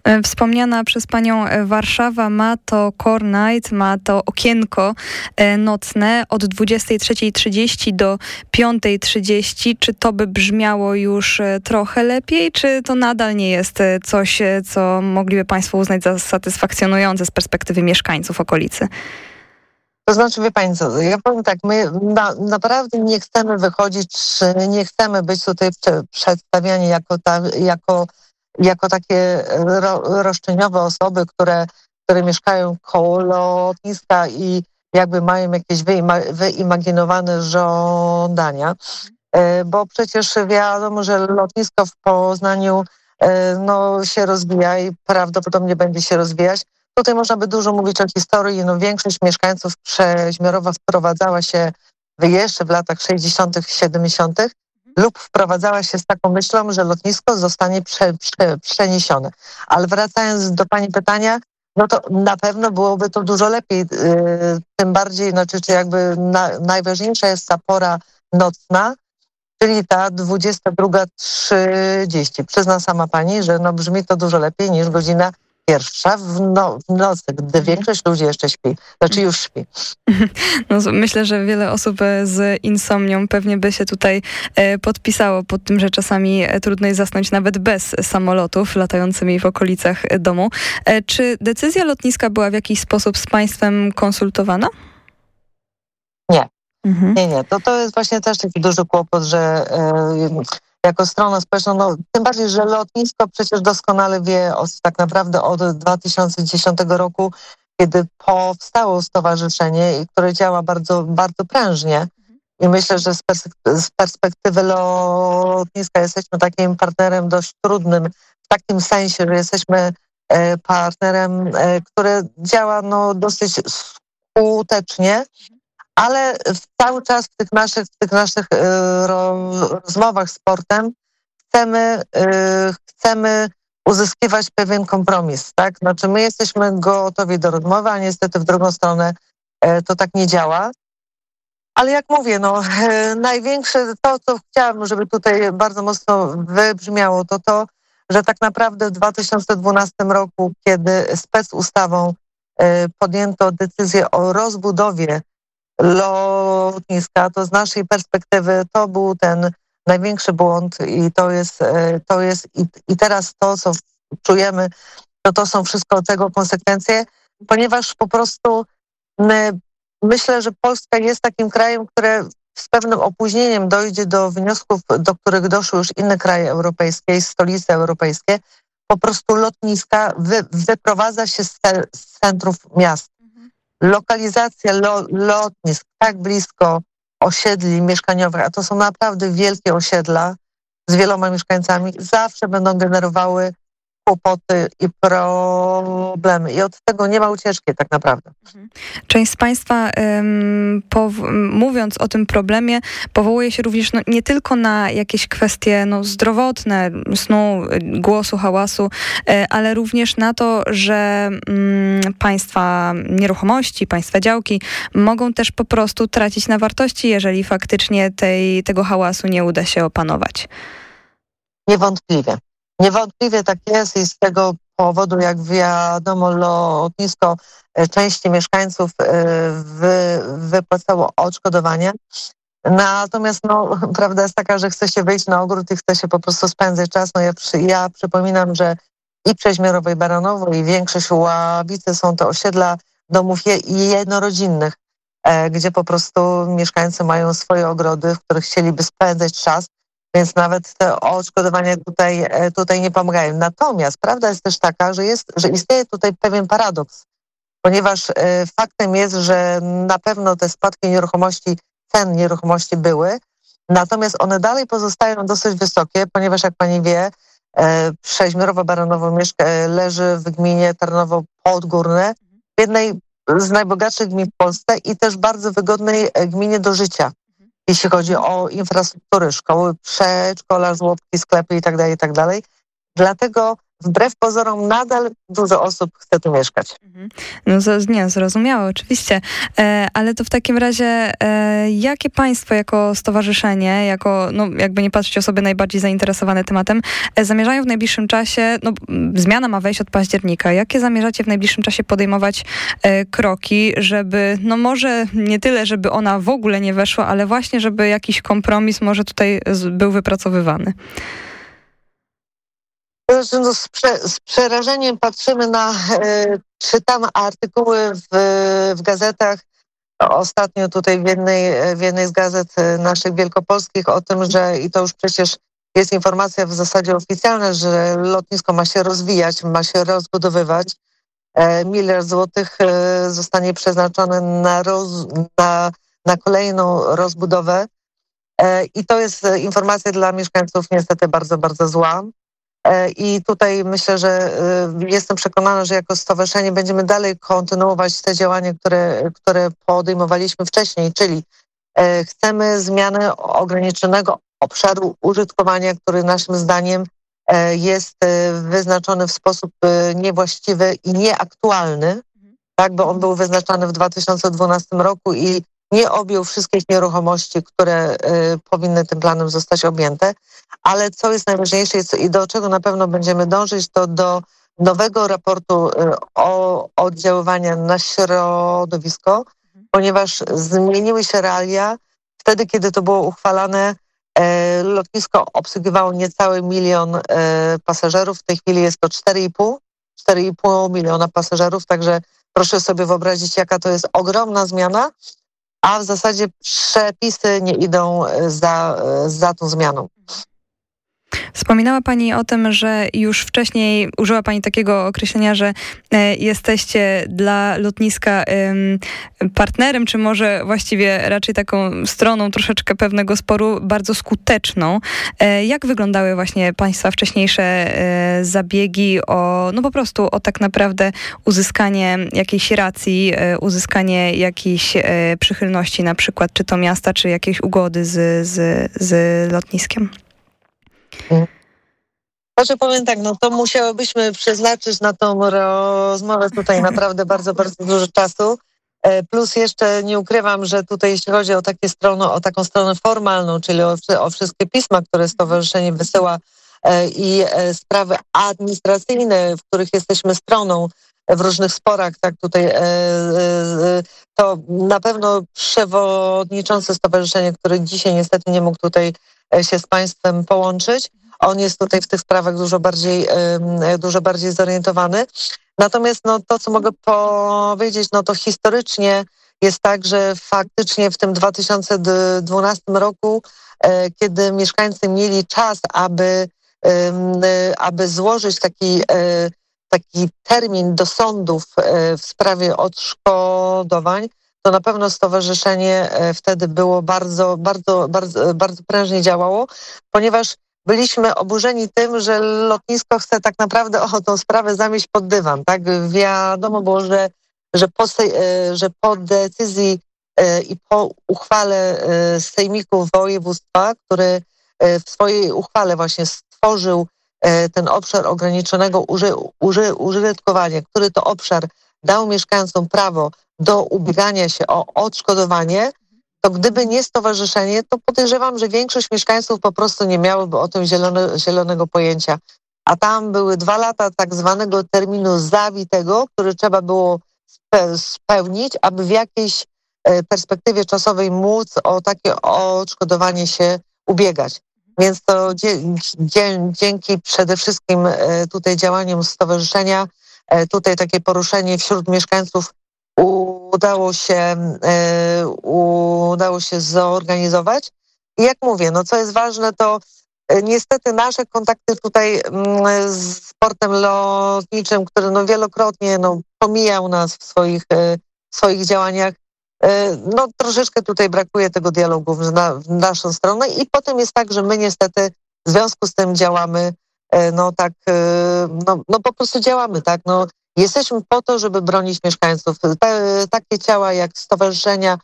E, wspomniana przez panią e, Warszawa ma to core night, ma to okienko e, nocne od 23.30 do 5.30. Czy to by brzmiało już trochę lepiej, czy to nadal nie jest coś, co mogliby państwo uznać za satysfakcjonujące z perspektywy mieszkańców okolicy? To znaczy, wie Pani co, ja powiem tak, my na, naprawdę nie chcemy wychodzić, nie chcemy być tutaj przedstawiani jako, ta, jako jako takie ro, roszczeniowe osoby, które, które mieszkają koło lotniska i jakby mają jakieś wyima, wyimaginowane żądania. E, bo przecież wiadomo, że lotnisko w Poznaniu e, no, się rozwija i prawdopodobnie będzie się rozwijać. Tutaj można by dużo mówić o historii. No, większość mieszkańców Przeźmiorowa wprowadzała się jeszcze w latach 60., 70 lub wprowadzała się z taką myślą, że lotnisko zostanie prze, prze, przeniesione. Ale wracając do Pani pytania, no to na pewno byłoby to dużo lepiej. Yy, tym bardziej, znaczy, czy jakby na, najważniejsza jest ta pora nocna, czyli ta 22.30. Przyzna sama pani, że no brzmi to dużo lepiej niż godzina pierwsza w, no, w nocy, gdy większość ludzi jeszcze śpi, znaczy już śpi. No, myślę, że wiele osób e, z insomnią pewnie by się tutaj e, podpisało pod tym, że czasami e, trudno jest zasnąć nawet bez samolotów latającymi w okolicach domu. Czy decyzja lotniska była w jakiś sposób z państwem konsultowana? Nie. Mhm. Nie, nie. To, to jest właśnie też taki duży kłopot, że jako strona społeczna, no, tym bardziej, że lotnisko przecież doskonale wie od, tak naprawdę od 2010 roku, kiedy powstało stowarzyszenie, które działa bardzo, bardzo prężnie. I myślę, że z, perspektywy, z perspektywy lotniska jesteśmy takim partnerem dość trudnym, w takim sensie, że jesteśmy e, partnerem, e, który działa no, dosyć skutecznie ale cały czas w tych naszych, w tych naszych y, rozmowach z sportem chcemy, y, chcemy uzyskiwać pewien kompromis, tak? Znaczy my jesteśmy gotowi do rozmowy, a niestety w drugą stronę e, to tak nie działa. Ale jak mówię, no największe to, co chciałam, żeby tutaj bardzo mocno wybrzmiało, to to, że tak naprawdę w 2012 roku, kiedy spec ustawą e, podjęto decyzję o rozbudowie lotniska, to z naszej perspektywy to był ten największy błąd i to jest, e, to jest i, i teraz to, co czujemy, to to są wszystko tego konsekwencje, ponieważ po prostu my, myślę, że Polska jest takim krajem, które z pewnym opóźnieniem dojdzie do wniosków, do których doszły już inne kraje europejskie, stolice europejskie, po prostu lotniska wy, wyprowadza się z, z centrów miast lokalizacja lo, lotnisk tak blisko osiedli mieszkaniowych, a to są naprawdę wielkie osiedla z wieloma mieszkańcami, zawsze będą generowały kłopoty i problemy. I od tego nie ma ucieczki tak naprawdę. Mhm. Część z Państwa, mówiąc o tym problemie, powołuje się również no, nie tylko na jakieś kwestie no, zdrowotne, snu, głosu, hałasu, e, ale również na to, że mm, państwa nieruchomości, państwa działki mogą też po prostu tracić na wartości, jeżeli faktycznie tej, tego hałasu nie uda się opanować. Niewątpliwie. Niewątpliwie tak jest i z tego powodu, jak wiadomo, lotnisko e, części mieszkańców e, wy, wypłacało odszkodowanie. Natomiast no, prawda jest taka, że chce się wyjść na ogród i chce się po prostu spędzać czas. No ja, przy, ja przypominam, że i Przeźmiorowo i Baranowo i większość Ławicy są to osiedla domów je, jednorodzinnych, e, gdzie po prostu mieszkańcy mają swoje ogrody, w których chcieliby spędzać czas więc nawet te odszkodowania tutaj, e, tutaj nie pomagają. Natomiast prawda jest też taka, że, jest, że istnieje tutaj pewien paradoks, ponieważ e, faktem jest, że na pewno te spadki nieruchomości, cen nieruchomości były, natomiast one dalej pozostają dosyć wysokie, ponieważ jak pani wie, e, Przeźmiorowo-Baranowo leży w gminie Tarnowo-Podgórne, w jednej z najbogatszych gmin w Polsce i też bardzo wygodnej gminie do życia jeśli chodzi o infrastrukturę, szkoły, przedszkola, żłobki, sklepy itd., tak itd. Tak Dlatego wbrew pozorom nadal dużo osób chce tu mieszkać. Mhm. No nie, zrozumiałe oczywiście, e, ale to w takim razie e, jakie państwo jako stowarzyszenie, jako no jakby nie patrzeć osoby najbardziej zainteresowane tematem, e, zamierzają w najbliższym czasie, no zmiana ma wejść od października, jakie zamierzacie w najbliższym czasie podejmować e, kroki, żeby no może nie tyle, żeby ona w ogóle nie weszła, ale właśnie, żeby jakiś kompromis może tutaj był wypracowywany? No, z, prze, z, przerażeniem patrzymy na, e, czytamy artykuły w, w gazetach. Ostatnio tutaj w jednej, w jednej z gazet e, naszych wielkopolskich o tym, że i to już przecież jest informacja w zasadzie oficjalna, że lotnisko ma się rozwijać, ma się rozbudowywać. E, miliard złotych e, zostanie przeznaczony na, roz, na, na kolejną rozbudowę. E, I to jest informacja dla mieszkańców niestety bardzo, bardzo zła. E, I tutaj myślę, że e, jestem przekonana, że jako stowarzyszenie będziemy dalej kontynuować te działania, które, które podejmowaliśmy wcześniej, czyli e, chcemy zmiany ograniczonego obszaru użytkowania, który naszym zdaniem jest wyznaczony w sposób niewłaściwy i nieaktualny, tak, bo on był wyznaczany w 2012 roku i nie objął wszystkich nieruchomości, które powinny tym planem zostać objęte. Ale co jest najważniejsze i do czego na pewno będziemy dążyć, to do nowego raportu o oddziaływaniu na środowisko, ponieważ zmieniły się realia. Wtedy, kiedy to było uchwalane, E, lotnisko obsługiwało niecały milion e, pasażerów. W tej chwili jest to 4,5 4,5 miliona pasażerów, także proszę sobie wyobrazić, jaka to jest ogromna zmiana, a w zasadzie przepisy nie idą za, za tą zmianą. Wspominała Pani o tym, że już wcześniej użyła Pani takiego określenia, że e, jesteście dla lotniska partnerem, czy może właściwie raczej taką stroną troszeczkę pewnego sporu bardzo skuteczną. E, jak wyglądały właśnie Państwa wcześniejsze e, zabiegi o, no po prostu o tak naprawdę uzyskanie jakiejś racji, uzyskanie jakiejś przychylności na przykład, czy to miasta, czy jakiejś ugody z, z, z lotniskiem? Znaczy powiem tak, no to musiałybyśmy przeznaczyć na tą rozmowę tutaj naprawdę bardzo, bardzo dużo czasu. E, plus jeszcze nie ukrywam, że tutaj jeśli chodzi o takie strony, o taką stronę formalną, czyli o, o wszystkie pisma, które stowarzyszenie wysyła e, i e, sprawy administracyjne, w których jesteśmy stroną w różnych sporach, tak tutaj, to na pewno przewodniczący stowarzyszenia, który dzisiaj niestety nie mógł tutaj się z Państwem połączyć, on jest tutaj w tych sprawach dużo bardziej, dużo bardziej zorientowany. Natomiast no, to, co mogę powiedzieć, no to historycznie jest tak, że faktycznie w tym 2012 roku, e, kiedy mieszkańcy mieli czas, aby, aby złożyć taki, e, taki termin do sądów e, w sprawie odszkodowań, to na pewno stowarzyszenie wtedy było bardzo, bardzo, bardzo, bardzo prężnie działało, ponieważ byliśmy oburzeni tym, że lotnisko chce tak naprawdę o tą sprawę zamieść pod dywan. Tak wiadomo było, że, że, po, e, że po decyzji e, i po uchwale e, Sejmiku Województwa, który w swojej uchwale właśnie stworzył ten obszar ograniczonego uży, uży, użytkowania, który to obszar dał mieszkańcom prawo do ubiegania się o odszkodowanie, to gdyby nie stowarzyszenie, to podejrzewam, że większość mieszkańców po prostu nie miałoby o tym zielone, zielonego pojęcia. A tam były dwa lata tak zwanego terminu zawitego, który trzeba było spełnić, aby w jakiejś e, perspektywie czasowej móc o takie odszkodowanie się ubiegać. Więc to dzięki przede wszystkim e, tutaj działaniom stowarzyszenia, e, tutaj takie poruszenie wśród mieszkańców udało się, e, udało się zorganizować. I jak mówię, no co jest ważne, to niestety nasze kontakty tutaj mm, z portem lotniczym, który no wielokrotnie no, pomijał nas w swoich, w swoich działaniach, no troszeczkę tutaj brakuje tego dialogu w, na, w naszą stronę i potem jest tak, że my niestety w związku z tym działamy no tak, no, no po prostu działamy, tak, no Jesteśmy po to, żeby bronić mieszkańców. Takie ciała jak stowarzyszenia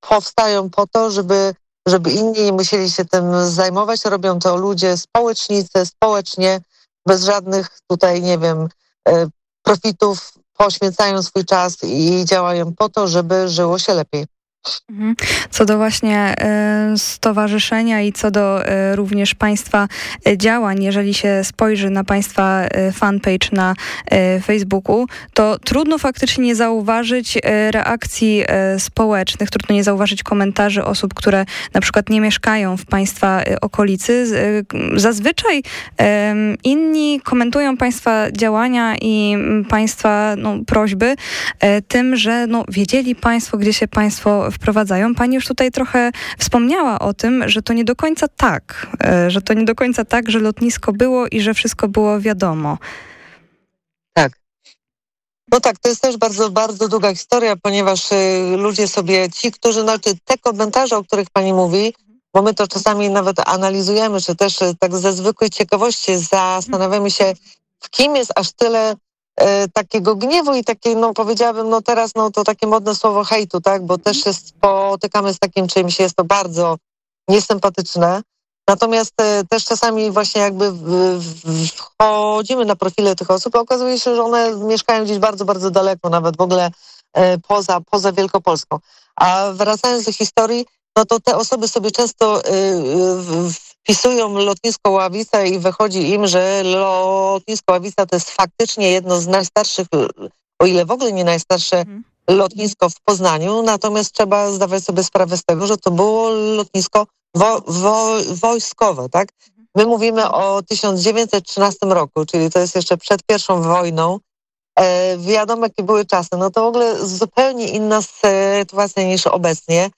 powstają po to, żeby, żeby inni musieli się tym zajmować. Robią to ludzie, społecznicy, społecznie, bez żadnych tutaj, nie wiem, e, profitów, poświęcają swój czas i działają po to, żeby żyło się lepiej. Mhm. Co do właśnie e, stowarzyszenia i co do e, również Państwa e, działań, jeżeli się spojrzy na Państwa fanpage na Facebooku, to trudno faktycznie nie zauważyć reakcji społecznych, trudno nie zauważyć komentarzy osób, które na przykład nie mieszkają w Państwa okolicy. Zazwyczaj inni komentują Państwa działania i Państwa no, prośby tym, że no, wiedzieli Państwo, gdzie się Państwo wprowadzają. Pani już tutaj trochę wspomniała o tym, że to nie do końca tak, e, że to nie do końca tak, że lotnisko było i że wszystko było wiadomo. Tak. No tak, to jest też bardzo, bardzo długa historia, ponieważ y, ludzie sobie, ci, którzy, znaczy te komentarze, o których pani mówi, bo my to czasami nawet analizujemy, czy też y, tak ze zwykłej ciekawości zastanawiamy się, w kim jest aż tyle E, takiego gniewu i takiej, no powiedziałabym, no teraz no to takie modne słowo hejtu, tak, bo też się spotykamy z takim czymś, jest to bardzo niesympatyczne. Natomiast e, też czasami właśnie jakby w, w, wchodzimy na profile tych osób, a okazuje się, że one mieszkają gdzieś bardzo, bardzo daleko, nawet w ogóle e, poza, poza Wielkopolską. A wracając do historii, no to te osoby sobie często y, wpisują lotnisko Ławica i wychodzi im, że lotnisko Ławica to jest faktycznie jedno z najstarszych, o ile w ogóle nie najstarsze mhm. lotnisko w Poznaniu, natomiast trzeba zdawać sobie sprawę z tego, że to było lotnisko wo, wo, wojskowe, tak? My mówimy o 1913 roku, czyli to jest jeszcze przed pierwszą wojną. E, wiadomo, jakie były czasy. No to w ogóle zupełnie inna sytuacja niż obecnie.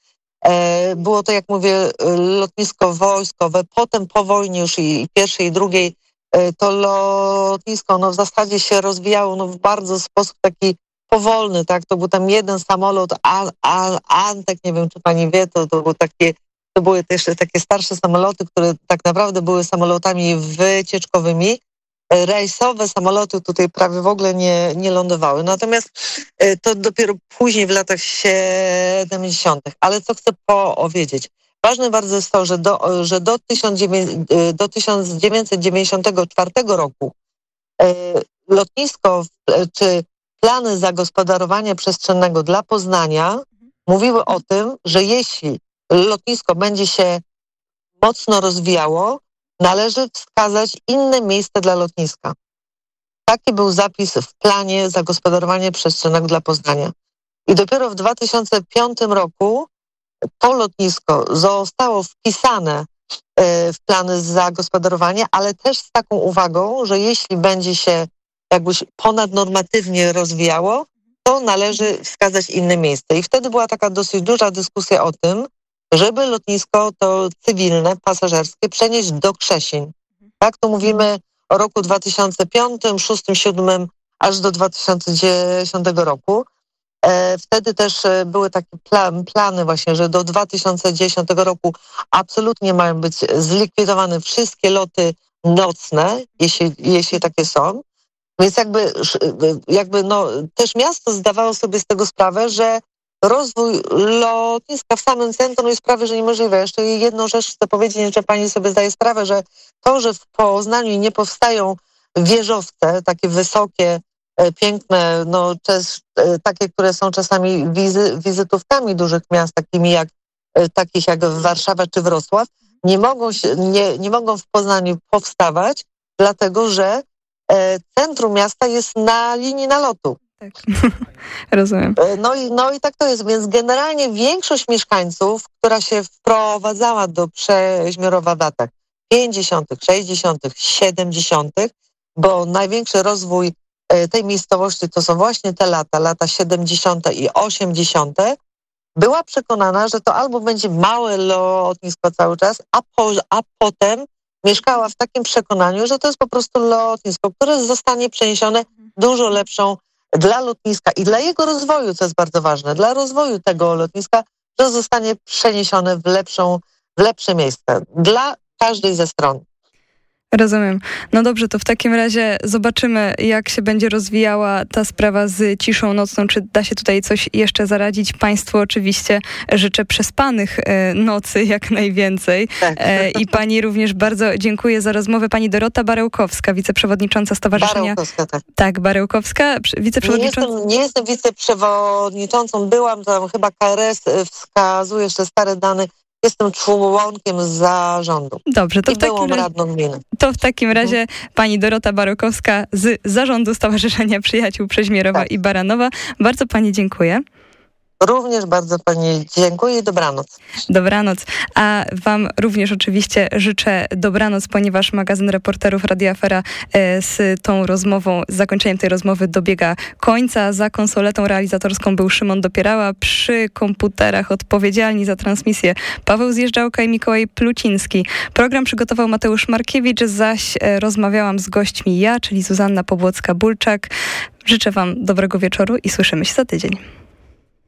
E, było to, jak mówię, lotnisko wojskowe. Potem po wojnie już i pierwszej, i drugiej e, to lotnisko no, w zasadzie się rozwijało no, w bardzo sposób taki powolny, tak? To był tam jeden samolot, An, An, Antek, nie wiem, czy pani wie, to, to był takie to były też takie starsze samoloty, które tak naprawdę były samolotami wycieczkowymi. Rejsowe samoloty tutaj prawie w ogóle nie, nie lądowały. Natomiast e, to dopiero później w latach 70. Ale co chcę powiedzieć? Ważne bardzo jest to, że do, że do, 19, e, do 1994 roku e, lotnisko czy plany zagospodarowania przestrzennego dla Poznania mówiły o tym, że jeśli lotnisko będzie się mocno rozwijało, należy wskazać inne miejsce dla lotniska. Taki był zapis w planie zagospodarowania przestrzennego dla Poznania. I dopiero w 2005 roku to lotnisko zostało wpisane e, w plany zagospodarowania, ale też z taką uwagą, że jeśli będzie się jakbyś ponadnormatywnie rozwijało, to należy wskazać inne miejsce. I wtedy była taka dosyć duża dyskusja o tym, żeby lotnisko to cywilne, pasażerskie przenieść do Krzesień. Tak, tu mówimy o roku 2005, 2006, 2007, aż do 2010 roku. E, wtedy też e, były takie plan, plany właśnie, że do 2010 roku absolutnie mają być zlikwidowane wszystkie loty nocne, jeśli, jeśli takie są. Więc jakby, jakby no, też miasto zdawało sobie z tego sprawę, że rozwój lotniska w samym centrum jest prawie że niemożliwy. Jeszcze jedną rzecz chcę powiedzieć, czy pani sobie zdaje sprawę, że to, że w Poznaniu nie powstają wieżowce, takie wysokie, e, piękne, no e, takie, które są czasami wizy, wizytówkami dużych miast, takimi jak, e, takich jak Warszawa czy Wrocław, nie mogą, się, nie, nie mogą w Poznaniu powstawać, dlatego że centrum miasta jest na linii nalotu. Tak, rozumiem. E, no i, no i tak to jest, więc generalnie większość mieszkańców, która się wprowadzała do Przeźmiorowa w latach 50., 60., 70., bo największy rozwój e, tej miejscowości to są właśnie te lata, lata 70. i 80., była przekonana, że to albo będzie małe lotnisko cały czas, a, po, a potem mieszkała w takim przekonaniu, że to jest po prostu lotnisko, które zostanie przeniesione dużo lepszą dla lotniska i dla jego rozwoju, co jest bardzo ważne, dla rozwoju tego lotniska, że zostanie przeniesione w, lepszą, w lepsze miejsce dla każdej ze stron. Rozumiem. No dobrze, to w takim razie zobaczymy, jak się będzie rozwijała ta sprawa z ciszą nocną. Czy da się tutaj coś jeszcze zaradzić? Państwu oczywiście życzę przespanych e, nocy jak najwięcej. Tak. E, I pani również bardzo dziękuję za rozmowę. Pani Dorota Barełkowska, wiceprzewodnicząca Stowarzyszenia... Barełkowska, tak. Tak, Barełkowska, wiceprzewodnicząca... Nie jestem, nie jestem wiceprzewodniczącą, byłam tam chyba KRS wskazuje jeszcze stare dane Jestem członkiem zarządu. Dobrze, to I w takim razie, radną gminy. To w takim razie mhm. pani Dorota Barokowska z zarządu Stowarzyszenia Przyjaciół Przeźmierowa tak. i Baranowa. Bardzo pani dziękuję. Również bardzo Pani dziękuję i dobranoc. Dobranoc. A Wam również oczywiście życzę dobranoc, ponieważ magazyn reporterów Radia e, z tą rozmową, z zakończeniem tej rozmowy dobiega końca. Za konsoletą realizatorską był Szymon Dopierała, przy komputerach odpowiedzialni za transmisję Paweł Zjeżdżałka i Mikołaj Pluciński. Program przygotował Mateusz Markiewicz, zaś e, rozmawiałam z gośćmi ja, czyli Zuzanna Pobłocka-Bulczak. Życzę Wam dobrego wieczoru i słyszymy się za tydzień.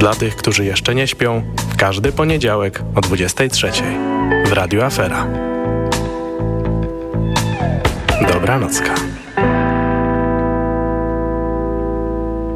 Dla tych, którzy jeszcze nie śpią, każdy poniedziałek o 23 w Radiu Afera. Dobranocka.